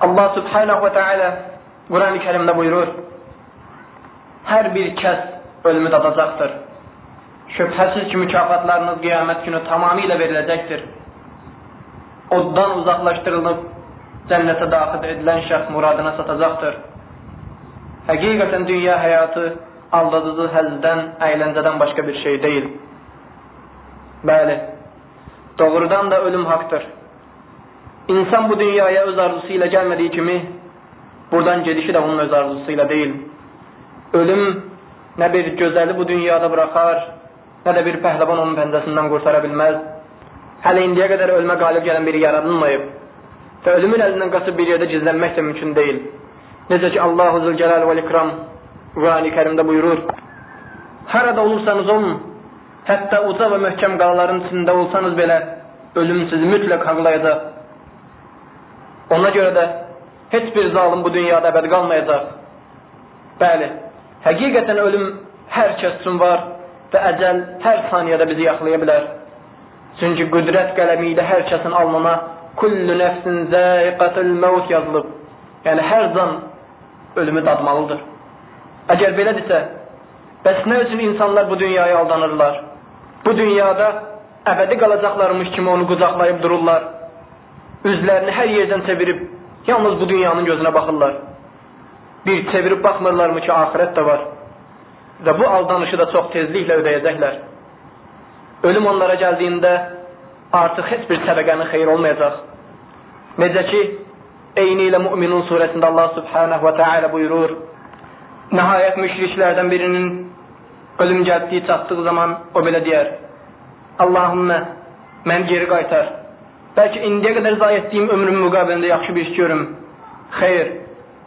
Allah subhanahu və teala Quran-ı Kerimdə buyurur, hər bir kəs ölümü dadacaqdır. Şübhəsiz ki, mükafatlarınız qiyamət günü tamamilə veriləcəkdir. Oddan uzaqlaşdırılıb cənnətə daxil edilən şəxs muradına satacaqdır. Həqiqətən dünya həyatı aldadıcı həzdən, əyləncədən başqa bir şey deyil. Bəli, doğrudan da ölüm haqdır. İnsan bu dünyaya öz arzusu ilə gəlmədiyi kimi, buradan gedişi də onun öz arzusu ilə deyil. Ölüm nə bir gözəli bu dünyada buraxar, nə də bir pəhləvan onun pəncəsindən qurtara bilməz. Hələ indiyə qədər ölmə qalib gələn biri yaradılmayıb və ölümün əlindən qaçıb bir yerdə gizlənmək də mümkün deyil. Necə ki, Allah-u Zülcəlal və İkram Qurani Kərimdə buyurur, Harada olursanız olun, hətta uca və möhkəm qalaların içində olsanız belə, ölüm sizi mütləq haqlayacaq. Ona görə də heç bir zalim bu dünyada əbəd qalmayacaq. Bəli, həqiqətən ölüm hər kəs üçün var və əcəl hər saniyədə bizi yaxlaya bilər. Çünki qüdrət qələmi ilə hər kəsin alnına kullu nəfsin zəiqətul məvt yazılıb. Yəni hər can ölümü dadmalıdır. Əgər belədirsə, bəs nə üçün insanlar bu dünyaya aldanırlar? Bu dünyada əbədi qalacaqlarmış kimi onu qucaqlayıb dururlar. Üzlərini hər yerdən çevirib, yalnız bu dünyanın gözünə baxırlar. Bir çevirib baxmırlarmı ki, axirət də var. Və bu aldanışı da çox tezliklə ödəyəcəklər. Ölüm onlara gəldiyində artıq heç bir səbəqənin xeyir olmayacaq. Necə ki, eyni ilə Müminun surəsində Allah subhanahu və teala buyurur, Nəhayət müşriklərdən birinin ölüm gəldiyi çatdığı zaman o belə deyər, Allahümmə, mən geri qaytar. Bəlkə indiyə qədər zayi etdiyim ömrüm müqabilində yaxşı bir iş görüm. Xeyr,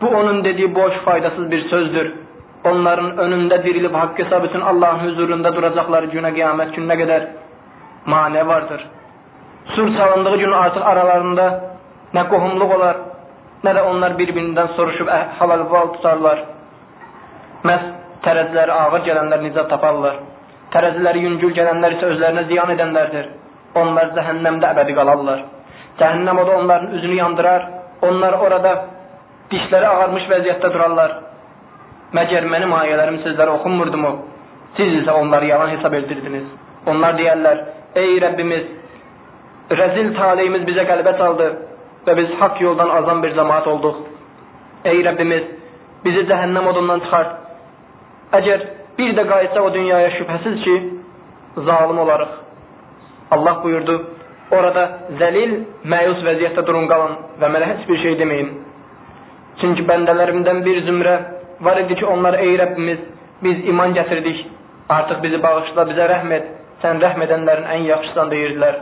bu onun dediyi boş, faydasız bir sözdür. Onların önündə dirilib haqq hesab üçün Allahın huzurunda duracaqları günə qiyamət gününə qədər mane vardır. Sur çalındığı gün artıq aralarında nə qohumluq olar, nə də onlar bir-birindən soruşub halal-val tutarlar. Məhz tərəziləri ağır gələnlər nicat taparlar. Tərəziləri yüngül gələnlər isə özlərinə ziyan edənlərdir. Onlar cəhənnəmdə əbədi qalarlar. Cəhənnəm o da onların üzünü yandırar. Onlar orada dişləri ağarmış vəziyyətdə durarlar. Məgər mənim ayələrim sizlərə oxunmurdumu? Siz isə onları yalan hesab edirdiniz. Onlar deyərlər, ey Rəbbimiz, rəzil taleyimiz bizə qəlbə çaldı və biz haqq yoldan azan bir cəmaat olduq. Ey Rəbbimiz, bizi cəhənnəm odundan çıxart Əgər bir də qayıtsaq o dünyaya şübhəsiz ki, zalim olarıq. Allah buyurdu, orada zəlil, məyus vəziyyətdə durun qalın və mənə heç bir şey deməyin. Çünki bəndələrimdən bir zümrə var idi ki, onlar ey Rəbbimiz, biz iman gətirdik, artıq bizi bağışla, bizə rəhm et, sən rəhm edənlərin ən yaxşısan deyirdilər.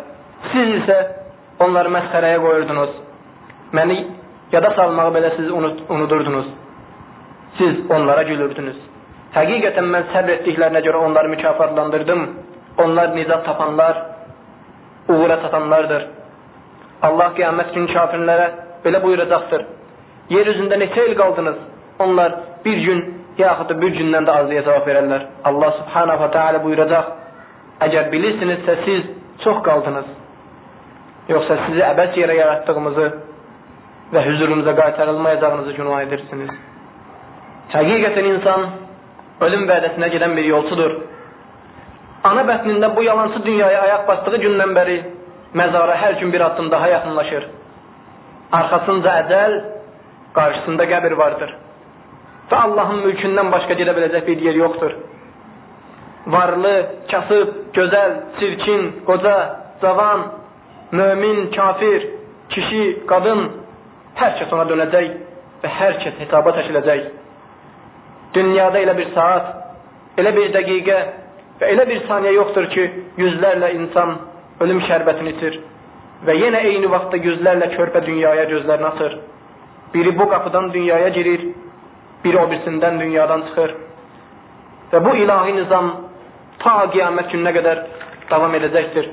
Siz isə onları məsxərəyə qoyurdunuz. Məni yada salmağı belə siz unut unudurdunuz. Siz onlara gülürdünüz. Həqiqətən mən səbr etdiklərinə görə onları mükafatlandırdım. Onlar nicat tapanlar, uğura çatanlardır. Allah qiyamət günü kafirlərə belə buyuracaqdır. Yer üzündə neçə il qaldınız? Onlar bir gün, yaxud da bir gündən də azıya cavab verərlər. Allah subhanahu wa ta'ala buyuracaq, əgər bilirsinizsə siz çox qaldınız. Yoxsa sizi əbəs yerə yaratdığımızı və hüzurumuza qaytarılmayacağınızı günah edirsiniz. Həqiqətən insan ölüm vədəsinə gedən bir yolçudur. Ana bətnində bu yalancı dünyaya ayaq basdığı gündən bəri məzara hər gün bir addım daha yaxınlaşır. Arxasınca əcəl, qarşısında qəbir vardır. Və Allahın mülkündən başqa gedə biləcək bir yer yoxdur. Varlı, kasıb, gözəl, çirkin, qoca, cavan, mömin, kafir, kişi, qadın, hər kəs ona dönəcək və hər kəs hesaba çəkiləcək. Dünyada elə bir saat, elə bir dəqiqə və elə bir saniyə yoxdur ki, yüzlərlə insan ölüm şərbətini itir və yenə eyni vaxtda yüzlərlə körpə dünyaya gözlərini açır. Biri bu qapıdan dünyaya girir, biri o birisindən dünyadan çıxır. Və bu ilahi nizam ta qiyamət gününə qədər davam edəcəkdir.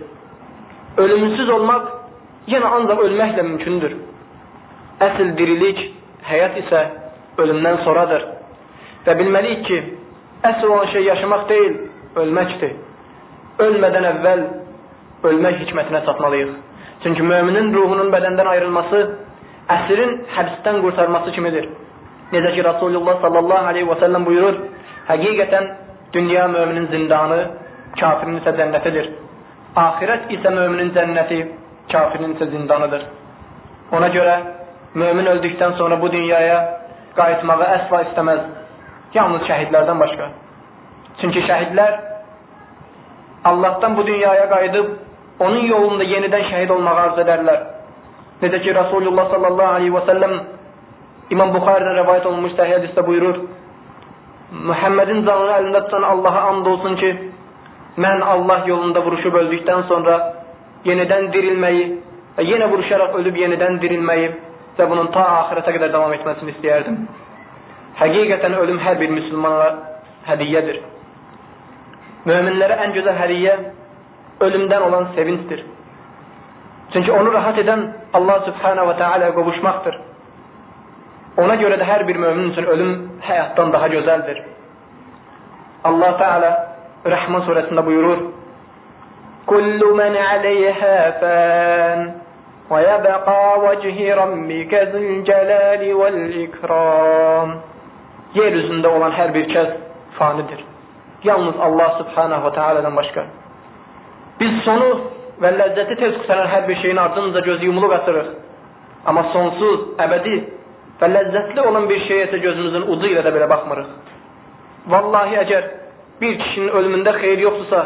Ölümsüz olmaq yenə ancaq ölməklə mümkündür. Əsl dirilik, həyat isə ölümdən sonradır. Və bilməliyik ki, əsl olan şey yaşamaq deyil, ölməkdir. Ölmədən əvvəl ölmək hikmətinə çatmalıyıq. Çünki möminin ruhunun bədəndən ayrılması Əsrin həbsdən qurtarması kimidir. Necə ki, Rasulullah sallallahu aleyhi və səlləm buyurur, həqiqətən dünya müminin zindanı, kafirin isə cənnətidir. Ahirət isə müminin cənnəti, kafirin isə zindanıdır. Ona görə mömin öldükdən sonra bu dünyaya qayıtmağı əsla istəməz. Yalnız şəhidlərdən başqa. Çünki şəhidlər Allahdan bu dünyaya qayıdıb onun yolunda yenidən şəhid olmağı arzu edərlər. Necə ki, Rasulullah sallallahu aleyhi və səlləm İmam Buxarədən rəvayət olunmuş səhih hədisdə buyurur, Muhammedin canını əlində tutan Allaha and olsun ki, mən Allah yolunda vuruşub öldükdən sonra yenidən dirilməyi və yenə vuruşaraq ölüb yenidən dirilməyi və bunun ta axirətə qədər davam etməsini istəyərdim. Həqiqətən ölüm hər bir müsəlmana hədiyyədir. Möminlərə ən gözəl hədiyyə ölümdən olan sevincdir. Çünki onu rahat edən Allah Subhanahu və Teala qovuşmaqdır. Ona görə də hər bir mömin üçün ölüm həyatdan daha gözəldir. Allah Teala Rəhman surəsində buyurur: "Kullu men aleyha fan və yabqa vechi rabbika zul celali vel ikram." Yer üzündə olan hər bir kəs fanidir. Yalnız Allah subhanahu wa ta'aladan başqa. Biz sonu və ləzzəti tez qutaran hər bir şeyin ardınca gözü yumulu qatırıq. Amma sonsuz, əbədi və ləzzətli olan bir şeyə isə gözümüzün ucu ilə də belə baxmırıq. Vallahi əgər bir kişinin ölümündə xeyir yoxdursa,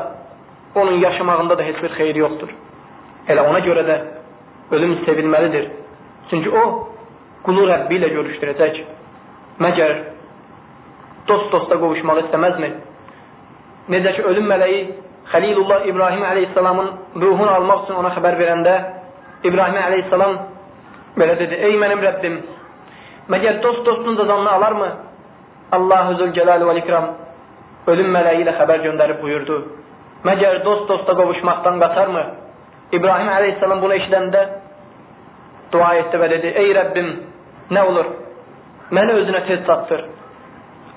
onun yaşamağında da heç bir xeyir yoxdur. Elə ona görə də ölüm sevilməlidir. Çünki o, qulu Rəbbi ilə görüşdürəcək. Məgər dost dosta qovuşmaq istəməzmi? Necə ki, ölüm mələyi Xəlilullah İbrahim əleyhissalamın ruhunu almaq üçün ona xəbər verəndə İbrahim əleyhissalam belə dedi, ey mənim Rəbbim, məgər dost dostun cəzanını alarmı? Allah-u Zülcəlal və İkram ölüm mələyi ilə xəbər göndərib buyurdu. Məgər dost dosta qovuşmaqdan qatarmı? İbrahim əleyhissalam bunu eşidəndə dua etdi və dedi, ey Rəbbim, nə olur, məni özünə tez çatdır.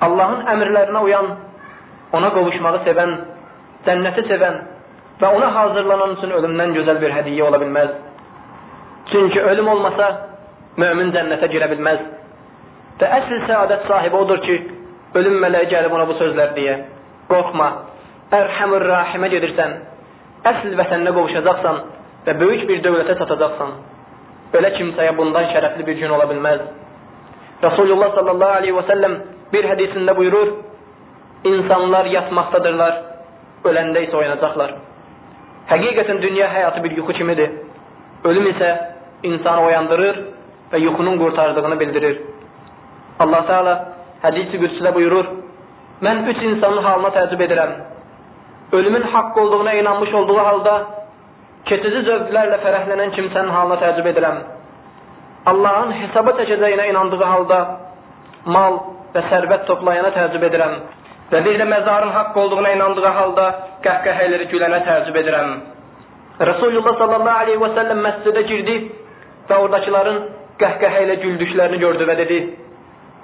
Allahın əmrlərinə uyan ona qovuşmağı sevən, cənnəti sevən və ona hazırlanan üçün ölümdən gözəl bir hədiyyə ola bilməz. Çünki ölüm olmasa, mömin cənnətə girə bilməz. Və əsl səadət sahibi odur ki, ölüm mələyi gəlib ona bu sözlər deyə. Qorxma, ərhəmür rahimə gedirsən, əsl vətəninə qovuşacaqsan və böyük bir dövlətə çatacaqsan. Belə kimsəyə bundan şərəfli bir gün ola bilməz. Rasulullah sallallahu aleyhi və səlləm bir hədisində buyurur, İnsanlar yatmaqdadırlar, öləndə isə oyanacaqlar. Həqiqətən dünya həyatı bir yuxu kimidir. Ölüm isə insanı oyandırır və yuxunun qurtardığını bildirir. Allah Teala hədisi qüdsüdə buyurur, mən üç insanın halına təəccüb edirəm. Ölümün haqq olduğuna inanmış olduğu halda, keçici zövqlərlə fərəhlənən kimsənin halına təəccüb edirəm. Allahın hesaba çəkəcəyinə inandığı halda, mal və sərvət toplayana təəccüb edirəm. Və bir də məzarın haqq olduğuna inandığı halda qəhqəhələri gülənə təəccüb edirəm. Resulullah sallallahu aleyhi və səlləm məscidə girdi və oradakıların qəhqəhə ilə güldüklərini gördü və dedi,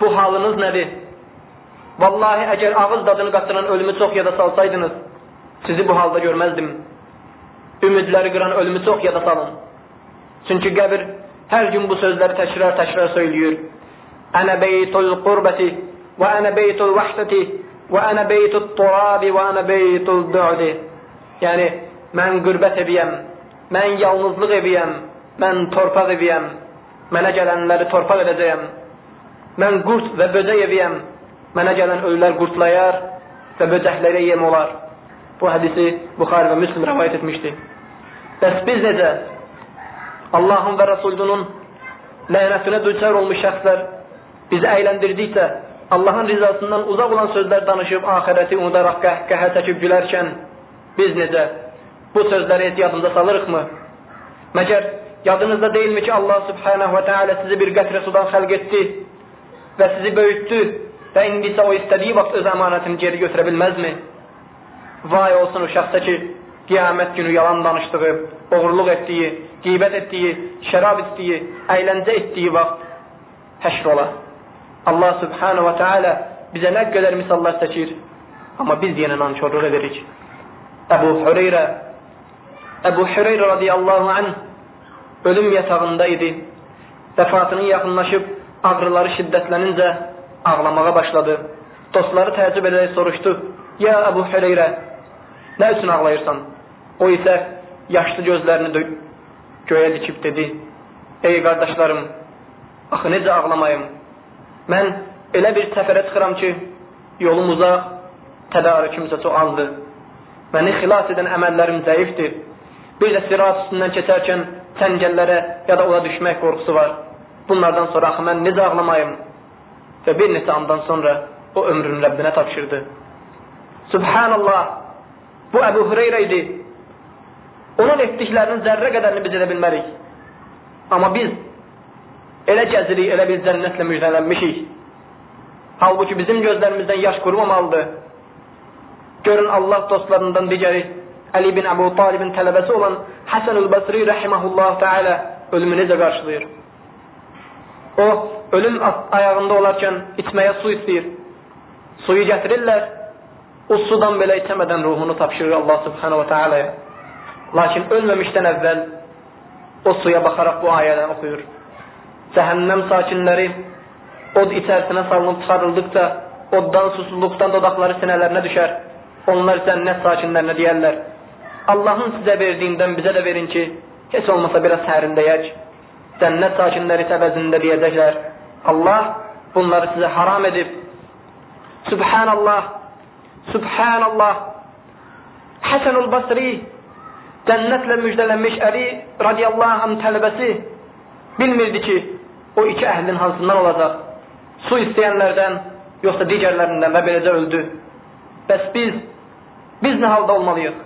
bu halınız nədir? Vallahi əgər ağız dadını qatıran ölümü çox yada salsaydınız, sizi bu halda görməzdim. Ümidləri qıran ölümü çox yada salın. Çünki qəbir hər gün bu sözləri təkrar-təkrar söylüyor. Ənə beytul qurbəti və ənə beytul vəhdəti beytut turabi və ənə beytul bu'di. Yəni, mən qürbət eviyəm, mən yalnızlıq eviyəm, mən torpaq eviyəm, mənə gələnləri torpaq edəcəyəm. Mən qurt və böcək eviyəm, mənə gələn ölülər qurtlayar və böcəklərə yem olar. Bu hədisi Buxari və Müslim rəvayət etmişdi. Bəs biz necə? Allahın və Rasulunun lənətinə düçar olmuş şəxslər bizi əyləndirdiksə, Allahın rizasından uzaq olan sözlər danışıb, ahirəti unudaraq qəhqəhə çəkib gülərkən, biz necə bu sözləri heç yadımıza salırıqmı? Məgər yadınızda deyilmi ki, Allah subhanahu və teala sizi bir qətrə sudan xəlq etdi və sizi böyütdü və indi isə o istədiyi vaxt öz əmanətini geri götürə bilməzmi? Vay olsun o şəxsə ki, qiyamət günü yalan danışdığı, oğurluq etdiyi, qeybət etdiyi, şərab etdiyi, əyləncə etdiyi vaxt həşr ola. Allah subhanahu və teala bizə nə qədər misallar çəkir, amma biz yenə nankörlük edirik. Əbu Hüreyrə Əbu Hüreyrə radiyallahu anh ölüm yatağında idi. vəfatının yaxınlaşıb ağrıları şiddətlənincə ağlamağa başladı. Dostları təəccüb edərək soruşdu, Ya Əbu Hüreyrə, nə üçün ağlayırsan? O isə yaşlı gözlərini göyə dikib dedi, Ey qardaşlarım, axı necə ağlamayım? Mən elə bir səfərə çıxıram ki, yolum uzaq, tədarükümsə çox azdır. Məni xilas edən əməllərim zəifdir. Bir də sirat üstündən keçərkən çəngəllərə ya da ona düşmək qorxusu var. Bunlardan sonra axı mən necə ağlamayım? Və bir neçə andan sonra o ömrünü Rəbbinə tapşırdı. Subhanallah, bu Əbu Hüreyrə idi. Onun etdiklərinin zərrə qədərini biz edə bilmərik. Amma biz elə gəzirik, elə bir cənnətlə müjdələnmişik. Halbuki bizim gözlərimizdən yaş qurmamalıdır. Görün Allah dostlarından digəri Əli bin Əbu Talibin tələbəsi olan Həsən-ül Basri rəhiməhullah Teala ölümü necə qarşılayır? O, ölüm ayağında olarkən içməyə su istəyir. Suyu gətirirlər, o sudan belə içəmədən ruhunu tapşırır Allah subhanahu wa ta'alaya. Lakin ölməmişdən əvvəl o suya baxaraq bu ayədən oxuyur. Cəhənnəm sakinləri od içərisinə salınıb çıxarıldıqca oddan, susuzluqdan dodaqları sinələrinə düşər. Onlar cənnət sakinlərinə deyərlər, Allahın sizə verdiyindən bizə də verin ki, heç olmasa biraz sərindəyək. Cənnət sakinləri əvəzində deyəcəklər, Allah bunları sizə haram edib. Subhanallah, Subhanallah. Həsənul Basri, cənnətlə müjdələnmiş Əli radiyallahu anh tələbəsi bilmirdi ki, o iki əhlin hansından olacaq. Su istəyənlərdən, yoxsa digərlərindən və beləcə öldü. Bəs biz, biz nə halda olmalıyıq?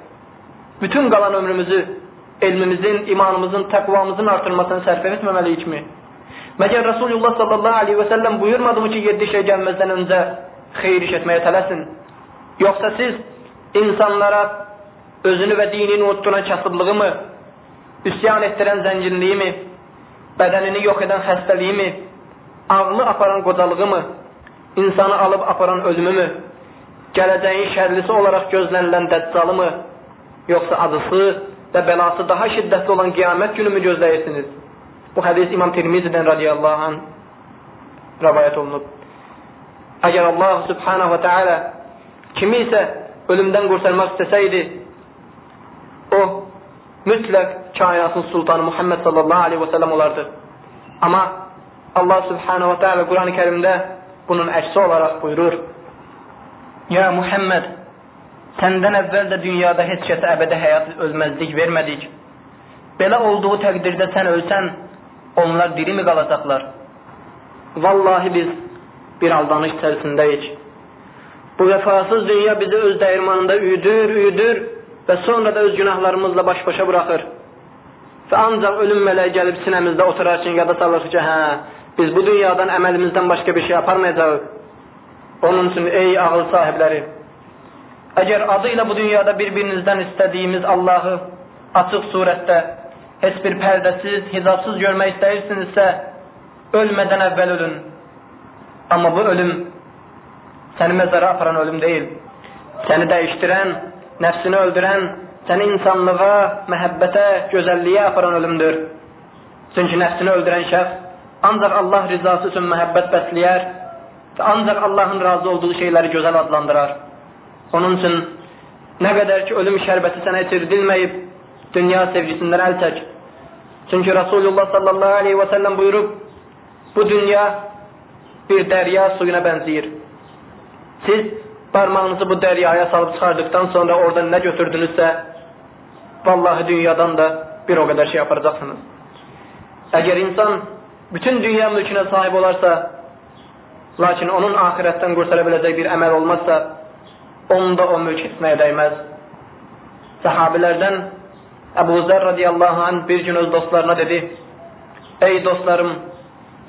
Bütün qalan ömrümüzü elmimizin, imanımızın, təqvamızın artırmasını sərf etməməliyikmi? Məgər Rasulullah sallallahu aleyhi və səlləm buyurmadı mı ki, yeddi şey gəlməzdən öncə xeyir iş etməyə tələsin? Yoxsa siz insanlara özünü və dinini unutduran kasıblığı mı, üsyan etdirən zənginliyi mi, bədənini yox edən xəstəliyi mi, ağlı aparan qocalığı mı, insanı alıb aparan ölümü mü, gələcəyin şərlisi olaraq gözlənilən dəccalı mı, yoxsa acısı və bəlası daha şiddətli olan qiyamət günü mü gözləyirsiniz? Bu hədis İmam Tirmizidən radiyallahu anh rəvayət olunub. Əgər Allah subhanahu və teala kimi isə ölümdən qurtarmaq istəsəydi, mütləq kainatın sultanı Muhammed sallallahu aleyhi və səlləm olardı. Amma Allah subhanahu və teala Quran-ı kərimdə bunun əksi olaraq buyurur. Ya Muhammed, səndən əvvəl də dünyada heç kəsə əbədi həyat ölməzlik vermədik. Belə olduğu təqdirdə sən ölsən, onlar diri mi qalacaqlar? Vallahi biz bir aldanış içərisindəyik. Bu vəfasız dünya bizi öz dəyirmanında üyüdür, üyüdür və sonra da öz günahlarımızla baş-başa buraxır. Və ancaq ölüm mələyi gəlib sinəmizdə oturarkən yada salır ki, hə, biz bu dünyadan əməlimizdən başqa bir şey aparmayacağıq. Onun üçün ey ağıl sahibləri, əgər adı ilə bu dünyada bir-birinizdən istədiyimiz Allahı açıq surətdə, heç bir pərdəsiz, hizabsız görmək istəyirsinizsə, ölmədən əvvəl ölün. Amma bu ölüm səni məzara aparan ölüm deyil. Səni dəyişdirən, nəfsini öldürən, səni insanlığa, məhəbbətə, gözəlliyə aparan ölümdür. Çünki nəfsini öldürən şəxs ancaq Allah rizası üçün məhəbbət bəsləyər və ancaq Allahın razı olduğu şeyləri gözəl adlandırar. Onun üçün nə qədər ki, ölüm şərbəti sənə itirdilməyib, dünya sevgisindən əl çək. Çünki Rasulullah sallallahu aleyhi və səlləm buyurub, bu dünya bir dərya suyuna bənzəyir. Siz parmağınızı bu dəryaya salıb çıxardıqdan sonra oradan nə götürdünüzsə, vallahi dünyadan da bir o qədər şey aparacaqsınız. Əgər insan bütün dünya mülkünə sahib olarsa, lakin onun ahirətdən qurtara biləcək bir əməl olmazsa, onda o mülk etməyə dəyməz. Səhabilərdən Əbu Zər radiyallahu anh bir gün öz dostlarına dedi, Ey dostlarım,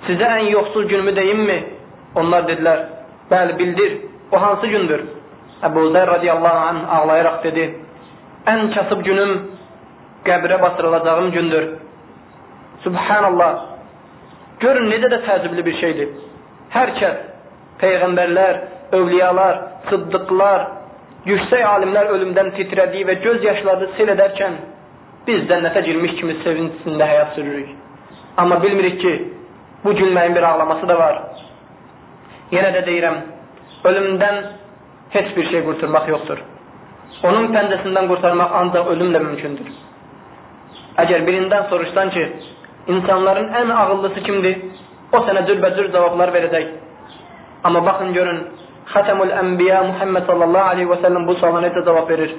sizə ən yoxsul günümü deyimmi? Onlar dedilər, bəli bildir, o hansı gündür? Əbu Zər radiyallahu anh ağlayaraq dedi, ən kasıb günüm qəbrə batırılacağım gündür. Subhanallah, görün necə də təəccüblü bir şeydir. Hər kəs, peyğəmbərlər, övliyalar, sıddıqlar, yüksək alimlər ölümdən titrədiyi və göz yaşları sel edərkən biz cənnətə girmiş kimi sevincində həyat sürürük. Amma bilmirik ki, bu gülməyin bir ağlaması da var. Yenə də deyirəm, ölümdən heç bir şey qurtarmaq yoxdur. Onun pəncəsindən qurtarmaq ancaq ölümlə mümkündür. Əgər birindən soruşsan ki, insanların ən ağıllısı kimdir? O sənə cürbəcür cavablar verəcək. Amma baxın görün, Xətəmül Ənbiya Muhammed sallallahu aleyhi və səlləm bu suala necə cavab verir?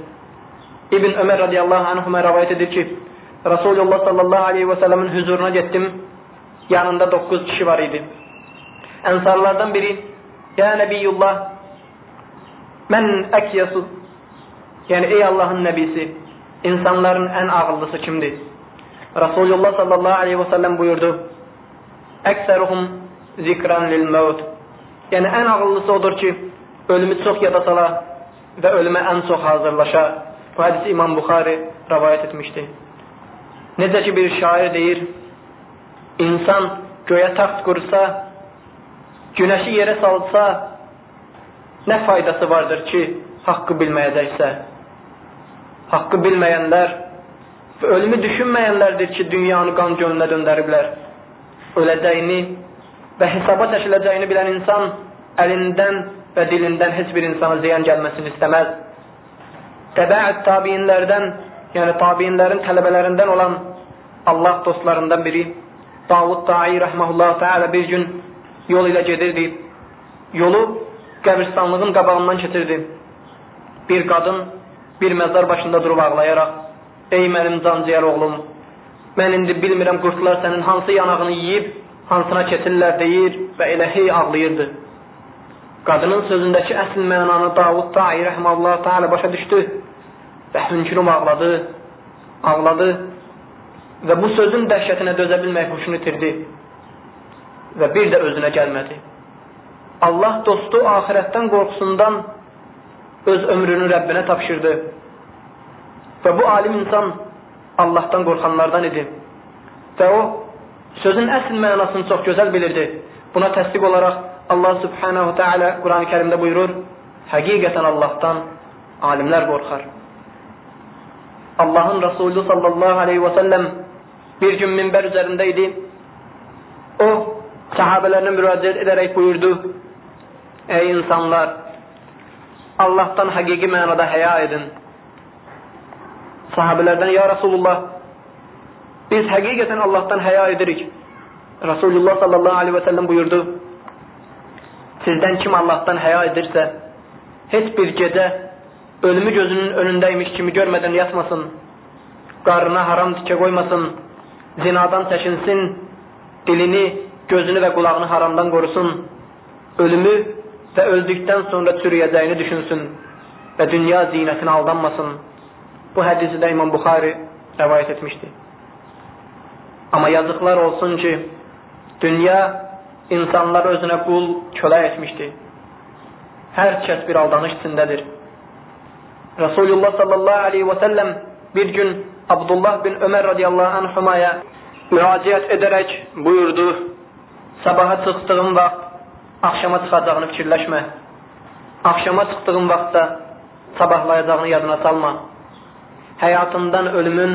İbn Ömər radiyallahu anhümə rəvayət edir ki, Rasulullah sallallahu aleyhi və səlləmin hüzuruna getdim, yanında 9 kişi var idi. Ənsarlardan biri, Ya Nəbiyyullah, mən əkyəsu, yəni ey Allahın nəbisi, insanların ən ağıllısı kimdir? Rasulullah sallallahu aleyhi və səlləm buyurdu, Əksəruhum zikran lil məvd. Yəni ən ağıllısı odur ki, ölümü çox yada sala və ölümə ən çox hazırlaşa. Bu hədisi İmam Buxari rəvayət etmişdi. Necə ki bir şair deyir, insan göyə taxt qursa, günəşi yerə salsa, nə faydası vardır ki, haqqı bilməyəcəksə? Haqqı bilməyənlər və ölümü düşünməyənlərdir ki, dünyanı qan gölünə döndəriblər. Öləcəyini və hesaba çəkiləcəyini bilən insan əlindən və dilindən heç bir insana ziyan gəlməsini istəməz. Təbəət tabiinlərdən, yəni tabiinlərin tələbələrindən olan Allah dostlarından biri Davud Ta'i rəhməhullah təala bir gün yol ilə gedirdi. Yolu qəbirstanlığın qabağından keçirdi. Bir qadın bir məzar başında durub ağlayaraq Ey mənim canciyər oğlum, mən indi bilmirəm qurtlar sənin hansı yanağını yeyib, hansına keçirlər deyir və elə hey ağlayırdı. Qadının sözündəki əsl mənanı Davud Ta'i rəhməllah Teala başa düşdü və hönkürüm ağladı, ağladı və bu sözün dəhşətinə dözə bilmək hoşunu itirdi və bir də özünə gəlmədi. Allah dostu ahirətdən qorxusundan öz ömrünü Rəbbinə tapşırdı və bu alim insan Allahdan qorxanlardan idi və o sözün əsl mənasını çox gözəl bilirdi. Buna təsdiq olaraq Allah subhanahu teala Quran-ı Kerimdə buyurur, həqiqətən Allahdan alimlər qorxar. Allahın Resulü sallallahu aleyhi ve sellem bir gün minber üzerindeydi. O sahabelerine müracaat ederek buyurdu. Ey insanlar! Allah'tan hakiki manada heya edin. Sahabelerden ya Resulullah biz hakikaten Allah'tan heya edirik. Resulullah sallallahu aleyhi ve sellem buyurdu. Sizden kim Allah'tan heya edirse hiçbir gece ölümü gözünün önündeymiş kimi görmeden yatmasın. Qarına haram tikə qoymasın. Zinadan çəkinsin. Dilini, gözünü və qulağını haramdan qorusun. Ölümü və öldükdən sonra çürüyəcəyini düşünsün və dünya zinətinə aldanmasın. Bu hədisi də İmam Buxari rəvayət etmişdi. Amma yazıqlar olsun ki, dünya insanlar özünə qul, kölə etmişdi. Hər kəs bir aldanış içindədir. Resulullah sallallahu aleyhi ve sellem bir gün Abdullah bin Ömer radıyallahu anhumaya müraciət edərək buyurdu, sabaha çıxdığın vaxt axşama çıxacağını fikirləşmə. Axşama çıxdığın vaxtda sabahlayacağını yadına salma. Həyatından ölümün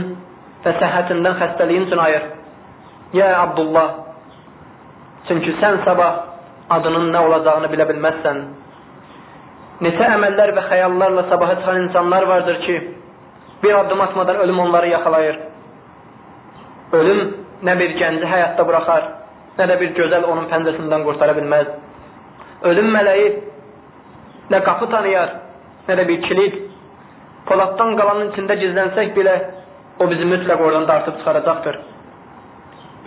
və səhhətindən xəstəliyin üçün ayır. Ya Abdullah, çünki sən sabah adının nə olacağını bilə bilməzsən. Neçə əməllər və xəyallarla sabaha çıxan insanlar vardır ki, bir addım atmadan ölüm onları yaxalayır. Ölüm nə bir gənci həyatda buraxar, nə də bir gözəl onun pəncəsindən qurtara bilməz. Ölüm mələyi nə qapı tanıyar, nə də bir kilit. Poladdan qalanın içində gizlənsək belə, o bizi mütləq oradan dartıb çıxaracaqdır.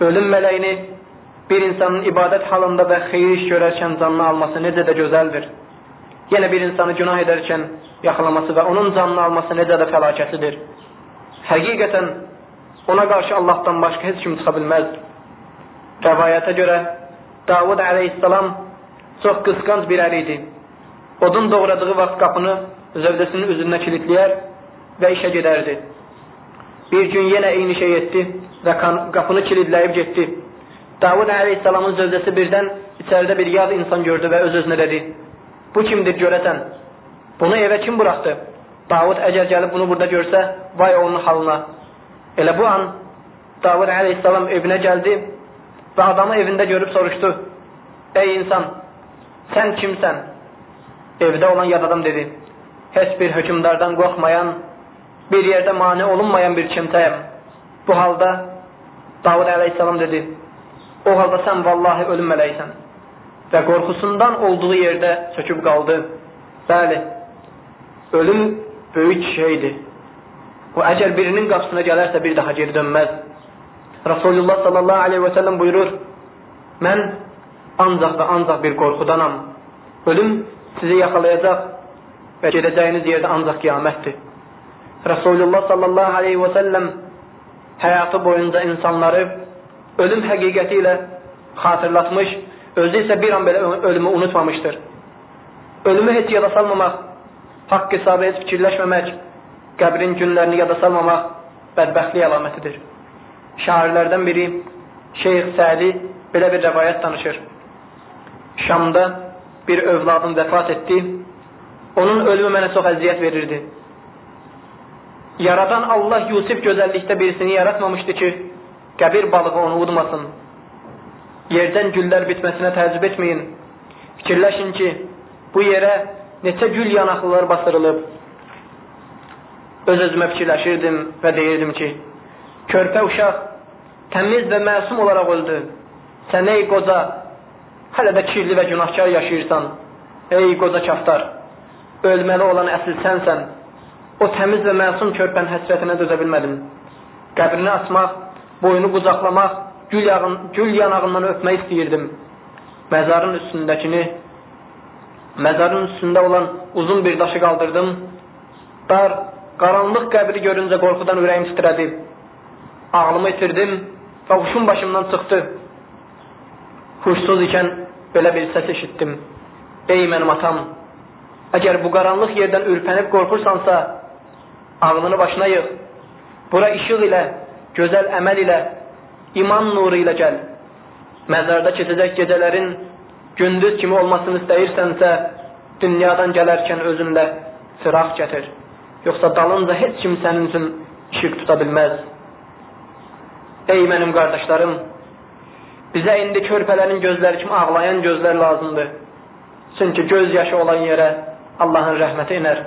Ölüm mələyini bir insanın ibadət halında və xeyir iş görərkən canını alması necə də gözəldir yenə bir insanı günah edərkən yaxalaması və onun canını alması necə də fəlakətidir. Həqiqətən ona qarşı Allahdan başqa heç kim çıxa bilməz. Rəvayətə görə Davud əleyhissalam çox qısqanc bir ər idi. Odun doğradığı vaxt qapını zövdəsinin üzünə kilitləyər və işə gedərdi. Bir gün yenə eyni şey etdi və qapını kilitləyib getdi. Davud əleyhissalamın zövdəsi birdən içəridə bir yad insan gördü və öz-özünə dedi: Bu kimdir görəsən? Bunu evə kim buraxdı? Davud əgər gəlib bunu burada görsə, vay onun halına. Elə bu an Davud əleyhissalam evinə gəldi və adamı evində görüb soruşdu, ey insan, sən kimsən? Evdə olan yad adam dedi, heç bir hökümdardan qorxmayan, bir yerdə mane olunmayan bir kimsəyəm. Bu halda Davud əleyhissalam dedi, o halda sən vallahi ölüm mələksən. Və qorxusundan olduğu yerdə söküb qaldı. Bəli, ölüm böyük şeydir. O əgər birinin qapısına gələrsə bir daha geri dönməz. Rasulullah sallallahu aleyhi və səlləm buyurur, mən ancaq və ancaq bir qorxudanam. Ölüm sizi yaxalayacaq və gedəcəyiniz yerdə ancaq qiyamətdir. Rasulullah sallallahu aleyhi və səlləm həyatı boyunca insanları ölüm həqiqəti ilə xatırlatmış, özü isə bir an belə ölümü unutmamışdır. Ölümü heç yada salmamaq, haqq hesabı heç fikirləşməmək, qəbrin günlərini yada salmamaq bədbəxtlik əlamətidir. Şairlərdən biri Şeyx Səli belə bir rəvayət danışır. Şamda bir övladım vəfat etdi. Onun ölümü mənə çox əziyyət verirdi. Yaradan Allah Yusuf gözəllikdə birisini yaratmamışdı ki, qəbir balığı onu udmasın. Yerdən güllər bitməsinə təəccüb etməyin. Fikirləşin ki, bu yerə neçə gül yanaqlılar basırılıb. Öz-özümə fikirləşirdim və deyirdim ki, körpə uşaq təmiz və məsum olaraq öldü. Sən ey qoca, hələ də kirli və günahkar yaşayırsan. Ey qoca kaftar, ölməli olan əsl sənsən. O təmiz və məsum körpənin həsrətinə dözə bilmədim. Qəbrini açmaq, boynu qucaqlamaq, gül, yağın, gül yanağından öpmək istəyirdim. Məzarın üstündəkini, məzarın üstündə olan uzun bir daşı qaldırdım. Dar, qaranlıq qəbri görüncə qorxudan ürəyim titrədi. Ağlımı itirdim və huşum başımdan çıxdı. Huşsuz ikən belə bir səs eşitdim. Ey mənim atam, əgər bu qaranlıq yerdən ürpənib qorxursansa, ağlını başına yığ. Bura işıq ilə, gözəl əməl ilə, iman nuru ilə gəl. Məzarda keçəcək gecələrin gündüz kimi olmasını istəyirsənsə, dünyadan gələrkən özünlə sıraq gətir. Yoxsa dalınca heç kim sənin üçün işıq tuta bilməz. Ey mənim qardaşlarım, bizə indi körpələrin gözləri kimi ağlayan gözlər lazımdır. Çünki göz yaşı olan yerə Allahın rəhməti inər.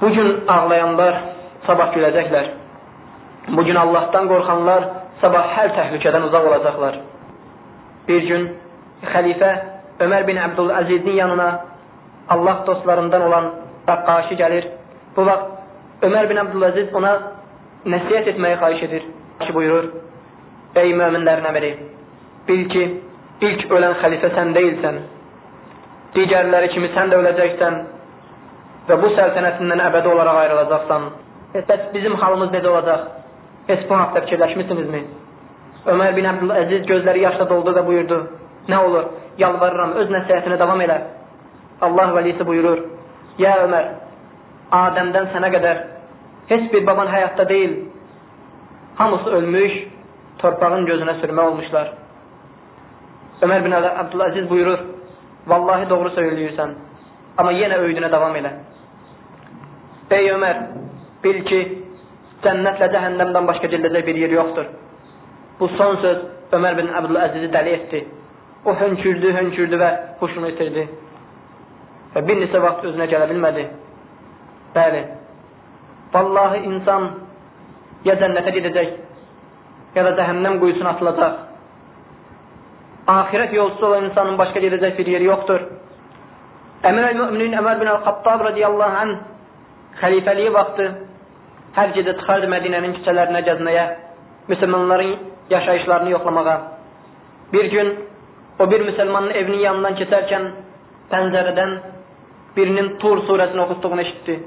Bugün ağlayanlar sabah güləcəklər. Bugün Allahdan qorxanlar sabah hər təhlükədən uzaq olacaqlar. Bir gün xəlifə Ömər bin Əbdüləzizin yanına Allah dostlarından olan Qaqqaşi gəlir. Bu vaxt Ömər bin Əbdüləziz ona nəsiyyət etməyi xahiş edir. Qaqqaşi buyurur, Ey möminlərin əmiri, bil ki, ilk ölən xəlifə sən deyilsən. Digərləri kimi sən də öləcəksən və bu səltənətindən əbədi olaraq ayrılacaqsan. Bəs bizim halımız necə olacaq? Heç bu haqda fikirləşmisinizmi? Ömər bin Əbdüləziz gözləri yaşla doldu və buyurdu. Nə olur? Yalvarıram, öz nəsihətini davam elə. Allah vəlisi buyurur. Ya Ömər, Adəmdən sənə qədər heç bir baban həyatda deyil. Hamısı ölmüş, torpağın gözünə sürmə olmuşlar. Ömər bin Əbdüləziz buyurur. Vallahi doğru söyləyirsən. Amma yenə öyüdünə davam elə. Ey Ömər, bil ki, cənnətlə cəhənnəmdən başqa gediləcək bir yer yoxdur. Bu son söz Ömər bin Əbdüləzizi dəli etdi. O hönkürdü, hönkürdü və huşunu itirdi. Və bir neçə vaxt özünə gələ bilmədi. Bəli, vallahi insan ya cənnətə gedəcək, ya da cəhənnəm quyusuna atılacaq. Ahirət yolcusu olan insanın başqa gedəcək bir yeri yoxdur. Əmir el-Müminin Əmər bin Əl-Xattab radiyallahu anh xəlifəliyi vaxtı hər gecə çıxardı Mədinənin küçələrinə gəzməyə, müsəlmanların yaşayışlarını yoxlamağa. Bir gün o bir müsəlmanın evinin yanından keçərkən pəncərədən birinin Tur surəsini oxutduğunu eşitdi.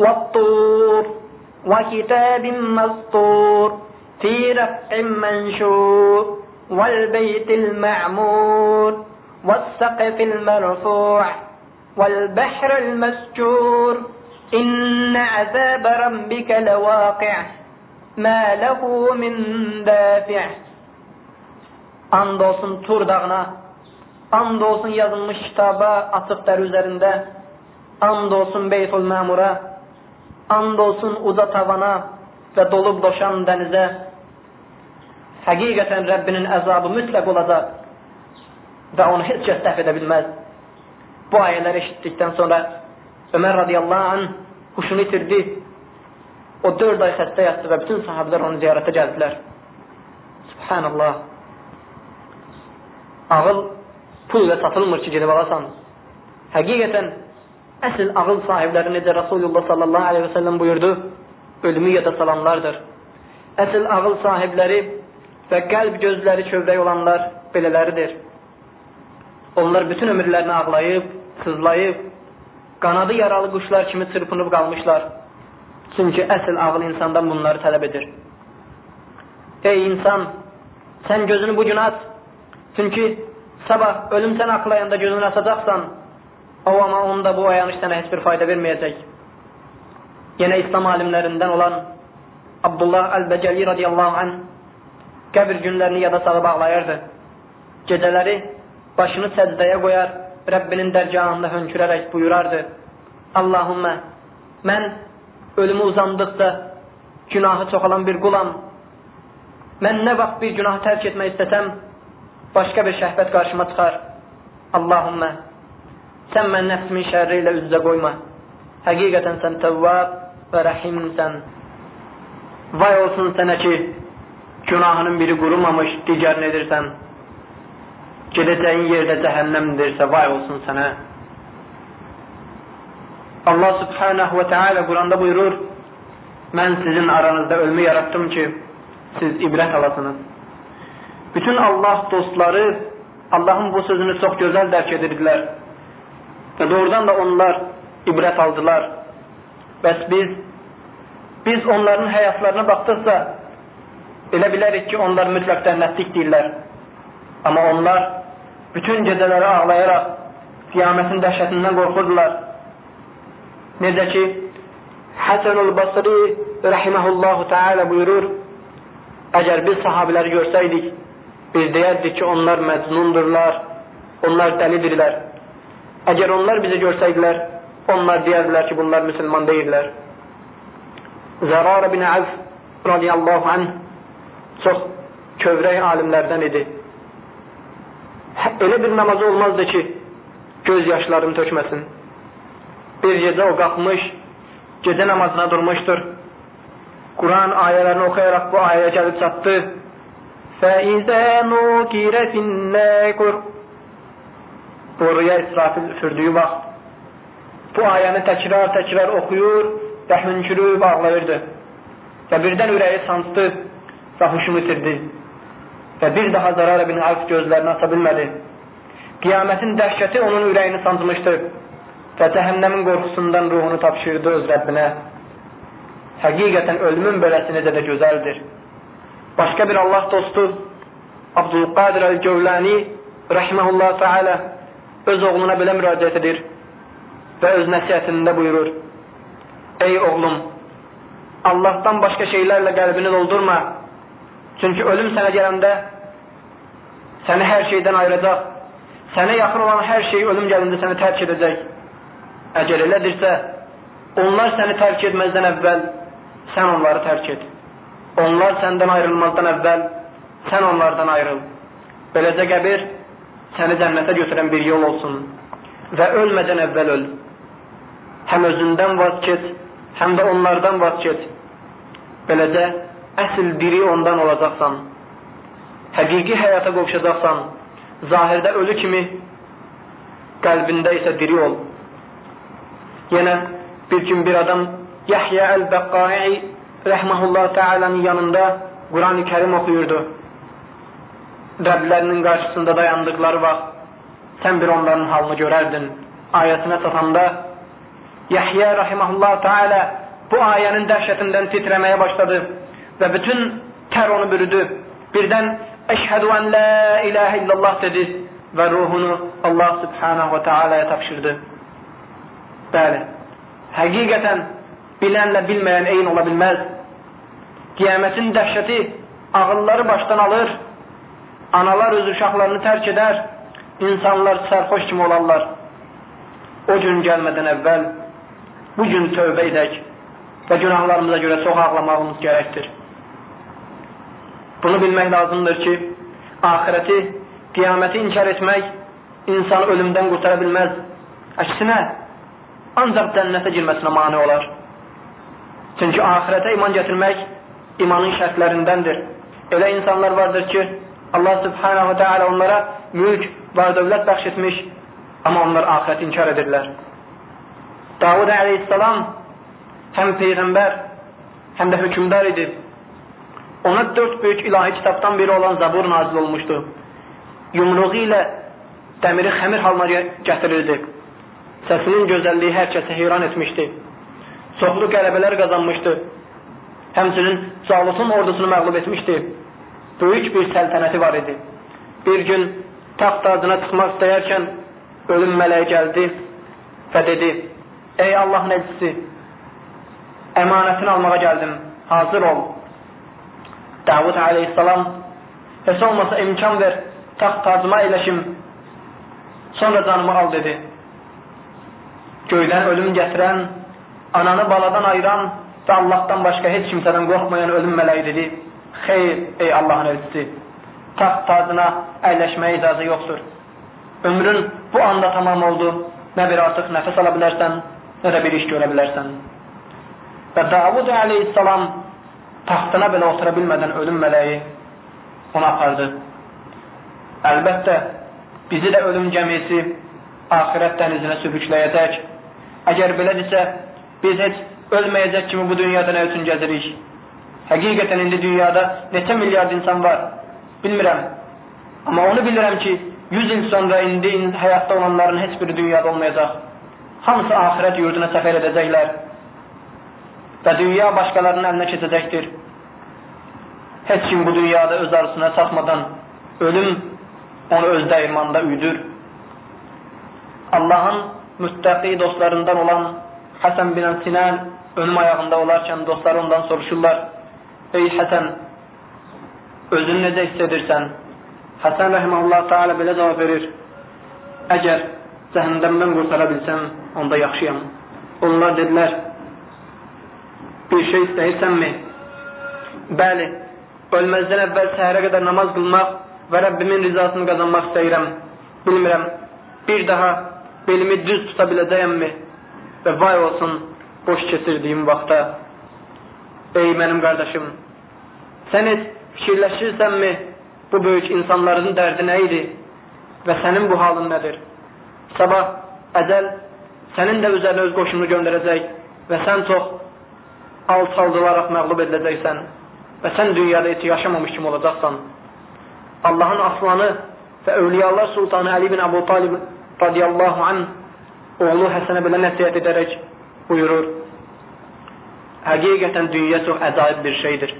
Vattur وَكِتَابٍ مَسْطُورٍ فِي رَفْعٍ مَنْشُورٍ وَالْبَيْتِ الْمَعْمُورِ وَالسَّقْفِ الْمَرْفُوعِ وَالْبَحْرِ الْمَسْجُورِ إن عذاب ربك لواقع ما له من دافع. And olsun Tur dağına, and olsun yazılmış kitaba açıq dər üzərində, and olsun Beytul Məmura, and olsun uca tavana və dolub doşan dənizə. həqiqətən Rəbbinin əzabı mütləq olacaq və onu heç kəs dəf edə bilməz. Bu ayələri eşitdikdən sonra Ömər radiyallahu anh huşunu itirdi. O dörd ay xəstə yatdı və bütün sahabilər onu ziyarətə gəldilər. Subhanallah. Ağıl pul ilə satılmır ki, gedib alasan. Həqiqətən, əsl ağıl sahibləri necə Rasulullah sallallahu aleyhi və səlləm buyurdu, ölümü yada salanlardır. Əsl ağıl sahibləri və qəlb gözləri kövrək olanlar belələridir. Onlar bütün ömürlərini ağlayıb, sızlayıb, qanadı yaralı quşlar kimi çırpınıb qalmışlar. Çünki əsl ağıl insandan bunları tələb edir. Ey insan, sən gözünü bu gün aç. Çünki sabah ölüm sən axlayanda gözünü açacaqsan, o ama onda bu ayanış sənə heç bir fayda verməyəcək. Yenə İslam alimlərindən olan Abdullah Əl-Bəcəli radiyallahu anh qəbir günlərini yada salıb ağlayırdı. Gecələri başını səcdəyə qoyar, Rəbbinin dərgahında hönkürərək buyurardı. Allahümmə, mən ölümü uzandıqda günahı çoxalan bir qulam. Mən nə vaxt bir günahı tərk etmək istəsəm, başqa bir şəhbət qarşıma çıxar. Allahümmə, sən mən nəfsimin şərri ilə üz-üzə qoyma. Həqiqətən sən təvvab və rəhimsən. Vay olsun sənə ki, günahının biri qurumamış, digərini edirsən. Gedəcəyin yerdə cəhənnəmdirsə, vay olsun sənə. Allah subhanahu və teala Quranda buyurur, mən sizin aranızda ölümü yarattım ki, siz ibrət alasınız. Bütün Allah dostları Allahın bu sözünü çox gözəl dərk edirdilər. Və doğrudan da onlar ibrət aldılar. Bəs biz, biz onların həyatlarına baxdıqsa, elə bilərik ki, onlar mütləq cənnətlik deyirlər. Amma onlar bütün gecələri ağlayaraq qiyamətin dəhşətindən qorxurdular. Necə ki, Həsənul Basri rəhiməhullahu teala buyurur, əgər biz sahabiləri görsəydik, biz deyərdik ki, onlar məcnundurlar, onlar dəlidirlər. Əgər onlar bizi görsəydilər, onlar deyərdilər ki, bunlar müsəlman deyirlər. Zərar bin Əz radiyallahu anh çox kövrək alimlərdən idi. Elə bir namazı olmazdı ki, göz yaşlarını tökməsin. Bir gecə o qalxmış, gecə namazına durmuşdur. Quran ayələrini oxuyaraq bu ayəyə gəlib çatdı. فَإِذَا نُكِرَ فِي النَّاقُرِ Boruya İsrafil üfürdüyü vaxt bu ayəni təkrar-təkrar oxuyur və hönkürüb ağlayırdı. Və birdən ürəyi sancdı və huşunu itirdi. Və bir daha zarar ibn Avf gözlərini aça bilmədi. Qiyamətin dəhşəti onun ürəyini sancmışdı və cəhənnəmin qorxusundan ruhunu tapşırdı öz Rəbbinə. Həqiqətən ölümün beləsi necə də gözəldir. Başqa bir Allah dostu Abdülqadir Əl-Gövləni rəhməhullah Teala öz oğluna belə müraciət edir və öz nəsihətində buyurur. Ey oğlum, Allahdan başqa şeylərlə qəlbini doldurma. Çünki ölüm sənə gələndə səni hər şeydən ayıracaq. Sənə yaxın olan hər şey ölüm gələndə səni tərk edəcək. Əgər elədirsə, onlar səni tərk etməzdən əvvəl sən onları tərk et. Onlar səndən ayrılmazdan əvvəl sən onlardan ayrıl. Beləcə qəbir səni cənnətə götürən bir yol olsun və ölmədən əvvəl öl. Həm özündən vaz keç, həm də onlardan vaz keç. Beləcə əsl diri ondan olacaqsan. Həqiqi həyata qovuşacaqsan. Zahirdə ölü kimi, qəlbində isə diri ol. Yenə bir gün bir adam Yahya Əl-Bəqqai rəhməhullah Teala'nın yanında Quran-ı Kərim oxuyurdu. Rəblərinin qarşısında dayandıqları vaxt sən bir onların halını görərdin. Ayəsinə çatanda Yahya rəhməhullah Teala bu ayənin dəhşətindən titrəməyə başladı və bütün tər onu bürüdü. Birdən əşhədu ən la ilahə illallah dedi və ruhunu Allah subhanahu və teala'ya tapşırdı. Bəli, həqiqətən bilənlə bilməyən eyni ola bilməz. Qiyamətin dəhşəti ağılları başdan alır, analar öz uşaqlarını tərk edər, insanlar sərxoş kimi olarlar. O gün gəlmədən əvvəl bu gün tövbə edək və günahlarımıza görə çox ağlamağımız gərəkdir. Bunu bilmək lazımdır ki, ahirəti, qiyaməti inkar etmək insanı ölümdən qurtara bilməz. Əksinə, ancaq cənnətə girməsinə mani olar. Çünki ahirətə iman gətirmək imanın şərtlərindəndir. Elə insanlar vardır ki, Allah subhanahu teala onlara mülk, var dövlət bəxş etmiş, amma onlar ahirəti inkar edirlər. Davud əleyhissalam həm peyğəmbər, həm də hökmdar idi. Ona dörd böyük ilahi kitabdan biri olan Zabur nazil olmuşdu. Yumruğu ilə dəmiri xəmir halına gətirirdi. Səsinin gözəlliyi hər kəsə heyran etmişdi. Çoxlu qələbələr qazanmışdı. Həmçinin Calutun ordusunu məğlub etmişdi. Böyük bir səltənəti var idi. Bir gün taxt tacına çıxmaq istəyərkən ölüm mələyi gəldi və dedi, Ey Allahın elçisi, əmanətini almağa gəldim, hazır ol. Davud aleyhissalam, heç olmasa imkan ver, taxt tacıma eləşim, sonra canımı al dedi. Göydən ölüm gətirən, ananı baladan ayıran və Allahdan başqa heç kimsədən qorxmayan ölüm mələyi dedi, xeyr, ey Allahın elçisi, taxt tacına əyləşməyə icazə yoxdur. Ömrün bu anda tamam oldu, nə bir artıq nəfəs ala bilərsən, nə də bir iş görə bilərsən. Və Davud aleyhissalam taxtına belə otura bilmədən ölüm mələyi onu apardı. Əlbəttə, bizi də ölüm gəmisi axirət dənizinə sürükləyəcək. Əgər belədirsə, biz heç ölməyəcək kimi bu dünyada nə üçün gəzirik? Həqiqətən indi dünyada neçə milyard insan var? Bilmirəm. Amma onu bilirəm ki, 100 il sonra indi həyatda olanların heç biri dünyada olmayacaq. Hamısı axirət yurduna səfər edəcəklər və dünya başqalarının əlinə keçəcəkdir. Heç kim bu dünyada öz arzusuna çatmadan ölüm onu öz dəyirmanda üydür. Allahın müttəqi dostlarından olan Həsən bin Sinan önüm ayağında olarkən dostları ondan soruşurlar. Ey Həsən, özünü necə hiss edirsən? Həsən rəhməllah Teala belə cavab verir. Əgər cəhəndəmdən qurtara bilsəm, onda yaxşıyam. Onlar dedilər, bir şey istəyirsənmi? Bəli, ölməzdən əvvəl səhərə qədər namaz qılmaq və Rəbbimin rizasını qazanmaq istəyirəm. Bilmirəm, bir daha belimi düz tuta biləcəyəmmi? Və vay olsun boş keçirdiyim vaxta. Ey mənim qardaşım, sən heç fikirləşirsənmi bu böyük insanların dərdi nə idi və sənin bu halın nədir? Sabah əcəl sənin də üzərinə öz qoşunu göndərəcək və sən çox alçaldılaraq məğlub ediləcəksən və sən dünyada heç yaşamamış kimi olacaqsan. Allahın aslanı və övliyalar sultanı Əli bin Əbu Talib radiyallahu anh oğlu Həsənə belə nəsiyyət edərək buyurur. Həqiqətən dünya çox əcaib bir şeydir.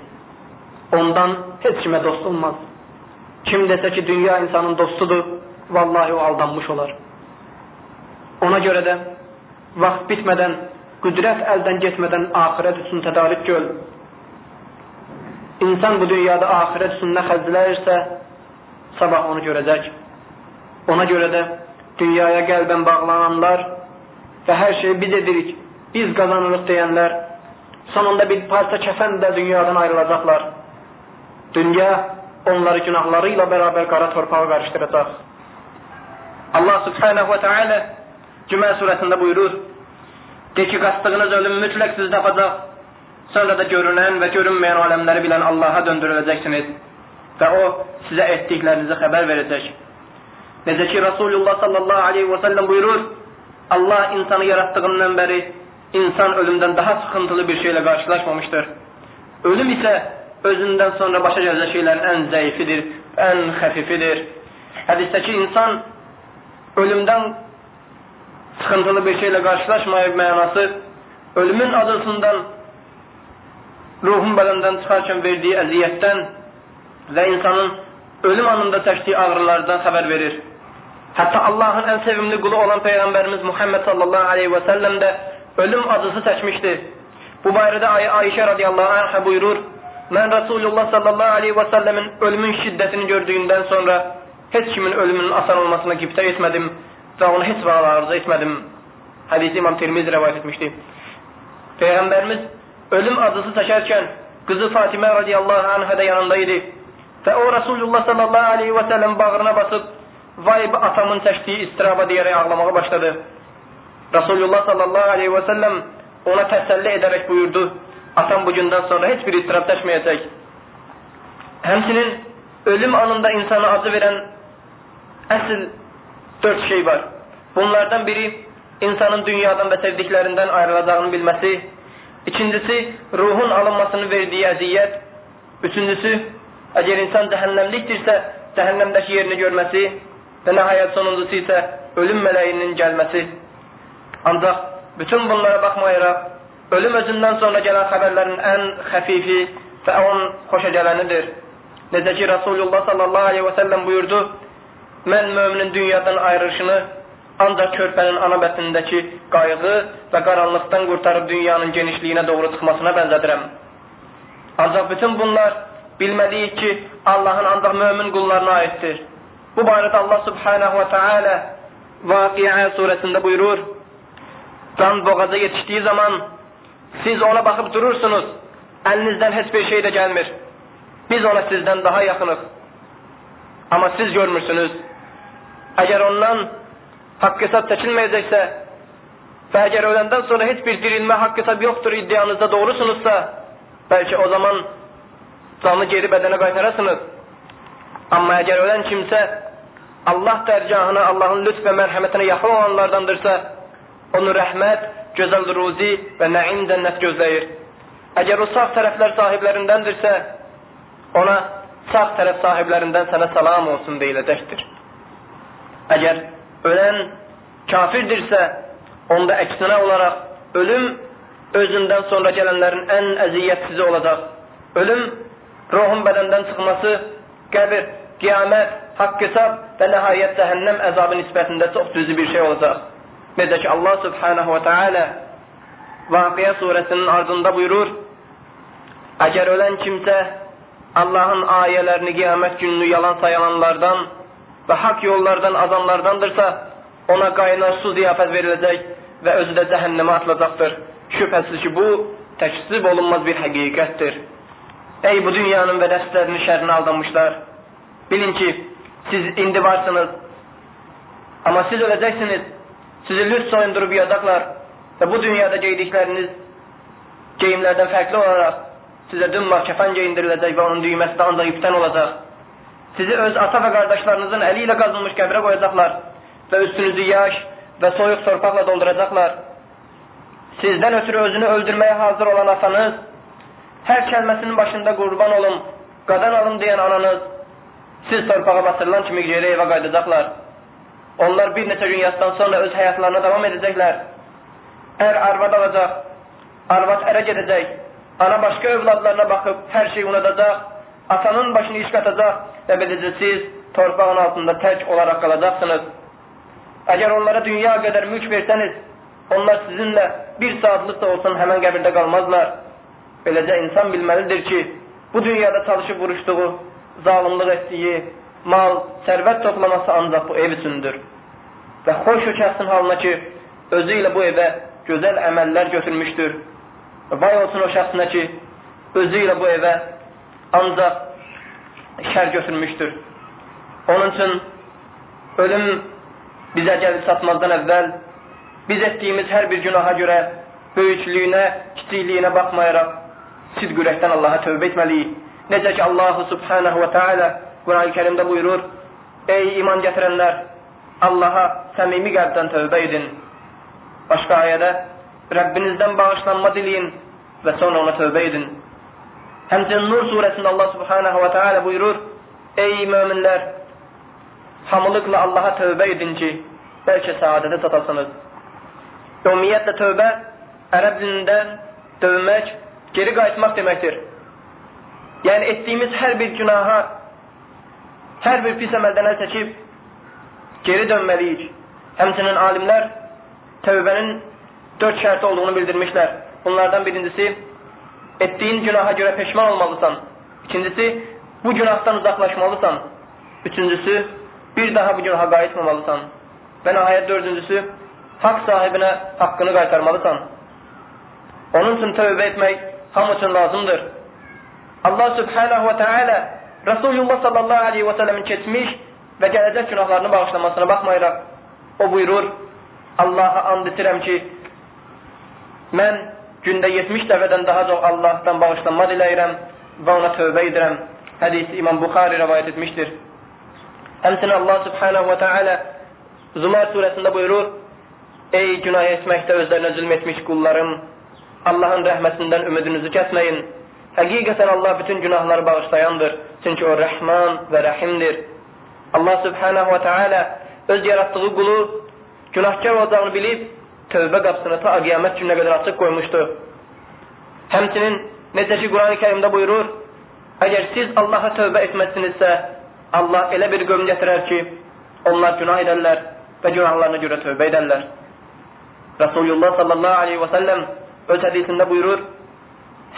Ondan heç kimə dost olmaz. Kim desə ki, dünya insanın dostudur, vallahi o aldanmış olar. Ona görə də vaxt bitmədən qüdrət əldən getmədən axirət üçün tədarük göl. İnsan bu dünyada axirət üçün nə xərcləyirsə, sabah onu görəcək. Ona görə də dünyaya qəlbən bağlananlar və hər şeyi biz edirik, biz qazanırıq deyənlər, sonunda bir parça kəfən də dünyadan ayrılacaqlar. Dünya onları günahları ilə bərabər qara torpağa qarışdıracaq. Allah subhanahu wa ta'ala Cümə surəsində buyurur, De ki, qastığınız ölüm mütləq sizi tapacaq. Sonra da görünən və görünməyən aləmləri bilən Allaha döndürüləcəksiniz. Və O sizə etdiklərinizi xəbər verəcək. Necə ki, Rasulullah sallallahu aleyhi və səlləm buyurur, Allah insanı yaratdığından bəri insan ölümdən daha sıxıntılı bir şeylə qarşılaşmamışdır. Ölüm isə özündən sonra başa gələcək şeylərin ən zəifidir, ən xəfifidir. Hədisdəki insan ölümdən sıxıntılı bir şeylə qarşılaşmayıb mənası ölümün acısından ruhun bədəndən çıxarkən verdiyi əziyyətdən və insanın ölüm anında çəkdiyi ağrılardan xəbər verir. Hətta Allahın ən sevimli qulu olan Peyğəmbərimiz Muhammed sallallahu aleyhi və səlləm də ölüm acısı çəkmişdi. Bu barədə Ay Ayşə radiyallahu anhə buyurur, mən Rasulullah sallallahu aleyhi və səlləmin ölümün şiddətini gördüyündən sonra heç kimin ölümünün asan olmasına qibtə etmədim və onu heç vaxt arzu etmədim. Hədisi İmam Tirmizi rəvayət etmişdi. Peyğəmbərimiz ölüm acısı çəkərkən qızı Fatimə radiyallahu anhə də yanında idi. Və o Rasulullah sallallahu aleyhi və səlləm bağrına basıb, vay bu atamın çəkdiyi istiraba deyərək ağlamağa başladı. Rasulullah sallallahu aleyhi və səlləm ona təsəlli edərək buyurdu, atam bu gündən sonra heç bir istirab çəkməyəcək. Həmçinin ölüm anında insana acı verən əsl dörd şey var. Bunlardan biri insanın dünyadan və sevdiklərindən ayrılacağını bilməsi, ikincisi ruhun alınmasını verdiyi əziyyət, üçüncüsü əgər insan cəhənnəmlikdirsə, cəhənnəmdəki yerini görməsi və nəhayət sonuncusu isə ölüm mələyinin gəlməsi. Ancaq bütün bunlara baxmayaraq, ölüm özündən sonra gələn xəbərlərin ən xəfifi və ən xoşa gələnidir. Necə ki, Rasulullah sallallahu aleyhi və səlləm buyurdu, mən müminin dünyadan ayrılışını ancaq körpənin ana bətnindəki qayğı və qaranlıqdan qurtarıb dünyanın genişliyinə doğru çıxmasına bənzədirəm. Ancaq bütün bunlar bilməliyik ki, Allahın ancaq mömin qullarına aiddir. Bu barədə Allah subhanahu və teala Vaqiə surəsində buyurur, Can boğaza yetişdiyi zaman siz ona baxıb durursunuz, əlinizdən heç bir şey də gəlmir. Biz ona sizdən daha yaxınıq. Amma siz görmürsünüz. Əgər ondan haqq hesab çəkilməyəcəksə və əgər öləndən sonra heç bir dirilmə haqq hesab yoxdur iddianızda doğrusunuzsa, bəlkə o zaman canı geri bədənə qaytarasınız. Amma əgər ölən kimsə Allah dərgahına, Allahın lütf və mərhəmətinə yaxın olanlardandırsa, onu rəhmət, gözəl ruzi və nəim cənnət gözləyir. Əgər o sağ tərəflər sahiblərindəndirsə, ona sağ tərəf sahiblərindən sənə salam olsun deyiləcəkdir. Əgər ölən kafirdirsə, onda əksinə olaraq ölüm özündən sonra gələnlərin ən əziyyətsizi olacaq. Ölüm, ruhun bədəndən çıxması, qəbir, qiyamət, haqq hesab və nəhayət cəhənnəm əzabı nisbətində çox düzü bir şey olacaq. Necə ki, Allah subhanahu və teala Vaqiyə surəsinin ardında buyurur, Əgər ölən kimsə Allahın ayələrini qiyamət gününü yalan sayanlardan və haqq yollardan azanlardandırsa, ona qaynar su ziyafət veriləcək və özü də cəhənnəmə atılacaqdır. Şübhəsiz ki, bu təkzib olunmaz bir həqiqətdir. Ey bu dünyanın və nəfslərinin şərinə aldanmışlar! Bilin ki, siz indi varsınız, amma siz öləcəksiniz, sizi lüt soyundurub yadaqlar və bu dünyada geydikləriniz geyimlərdən fərqli olaraq sizə dümmaq kəfən geyindiriləcək və onun düyməsi də ancaq ipdən olacaq. Sizi öz ata və qardaşlarınızın əli ilə qazılmış qəbrə qoyacaqlar və üstünüzü yaş və soyuq torpaqla dolduracaqlar. Sizdən ötürü özünü öldürməyə hazır olan atanız, hər kəlməsinin başında qurban olum, qadan alım deyən ananız, siz torpağa batırılan kimi geri evə qaydacaqlar. Onlar bir neçə gün yasdan sonra öz həyatlarına davam edəcəklər. Ər arvad alacaq, arvad ərə gedəcək, ana başqa övladlarına baxıb hər şeyi unudacaq, atanın başını iş qatacaq və beləcə siz torpağın altında tək olaraq qalacaqsınız. Əgər onlara dünya qədər mülk versəniz, onlar sizinlə bir saatlıq da olsun həmən qəbirdə qalmazlar. Beləcə insan bilməlidir ki, bu dünyada çalışıb vuruşduğu, zalimlik etdiyi, mal, sərvət toplaması ancaq bu ev üçündür. Və xoş o kəsin halına ki, özü ilə bu evə gözəl əməllər götürmüşdür. Vay olsun o şəxsinə ki, özü ilə bu evə ancaq şər götürmüşdür. Onun üçün ölüm bizə gəlib çatmazdan əvvəl biz etdiyimiz hər bir günaha görə böyüklüyünə, kiçikliyinə baxmayaraq sidq ürəkdən Allaha tövbə etməliyik. Necə ki, Allahu subhanahu və teala Quran-ı kərimdə buyurur, Ey iman gətirənlər, Allaha səmimi qəlbdən tövbə edin. Başqa ayədə, Rəbbinizdən bağışlanma diləyin və sonra ona tövbə edin. Həmçinin Nur surəsində Allah subhanahu və teala buyurur, Ey möminlər, hamılıqla Allaha tövbə edin ki, bəlkə saadətə çatasınız. Ümumiyyətlə tövbə ərəb dilində dövmək, geri qayıtmaq deməkdir. Yəni etdiyimiz hər bir günaha, hər bir pis əməldən əl çəkib geri dönməliyik. Həmçinin alimlər tövbənin dörd şərti olduğunu bildirmişlər. Bunlardan birincisi etdiyin günaha görə peşman olmalısan. İkincisi, bu günahdan uzaqlaşmalısan. Üçüncüsü, bir daha bu günaha qayıtmamalısan. Və nəhayət dördüncüsü, haqq sahibinə haqqını qaytarmalısan. Onun üçün tövbə etmək hamı üçün lazımdır. Allah subhanahu və teala Resulullah sallallahu aleyhi və sələmin keçmiş və gələcək günahlarını bağışlamasına baxmayaraq, o buyurur, Allaha and edirəm ki, mən gündə 70 dəfədən daha çox Allahdan bağışlanma diləyirəm və ona tövbə edirəm. Hədisi İmam Buxari rəvayət etmişdir. Həmçinin Allah subhanahu və teala Zumar surəsində buyurur, Ey günah etməkdə özlərinə zülm etmiş qullarım, Allahın rəhmətindən ümidinizi kəsməyin. Həqiqətən Allah bütün günahları bağışlayandır. Çünki o rəhman və rəhimdir. Allah subhanahu və teala öz yaratdığı qulu günahkar olacağını bilib tövbə qapısını ta qiyamət gününə qədər açıq qoymuşdu. Həmçinin necə ki Quran-ı Kərimdə buyurur, əgər siz Allaha tövbə etməsinizsə, Allah elə bir qövm gətirər ki, onlar günah edərlər və günahlarına görə tövbə edərlər. Rasulullah sallallahu aleyhi və səlləm öz hədisində buyurur,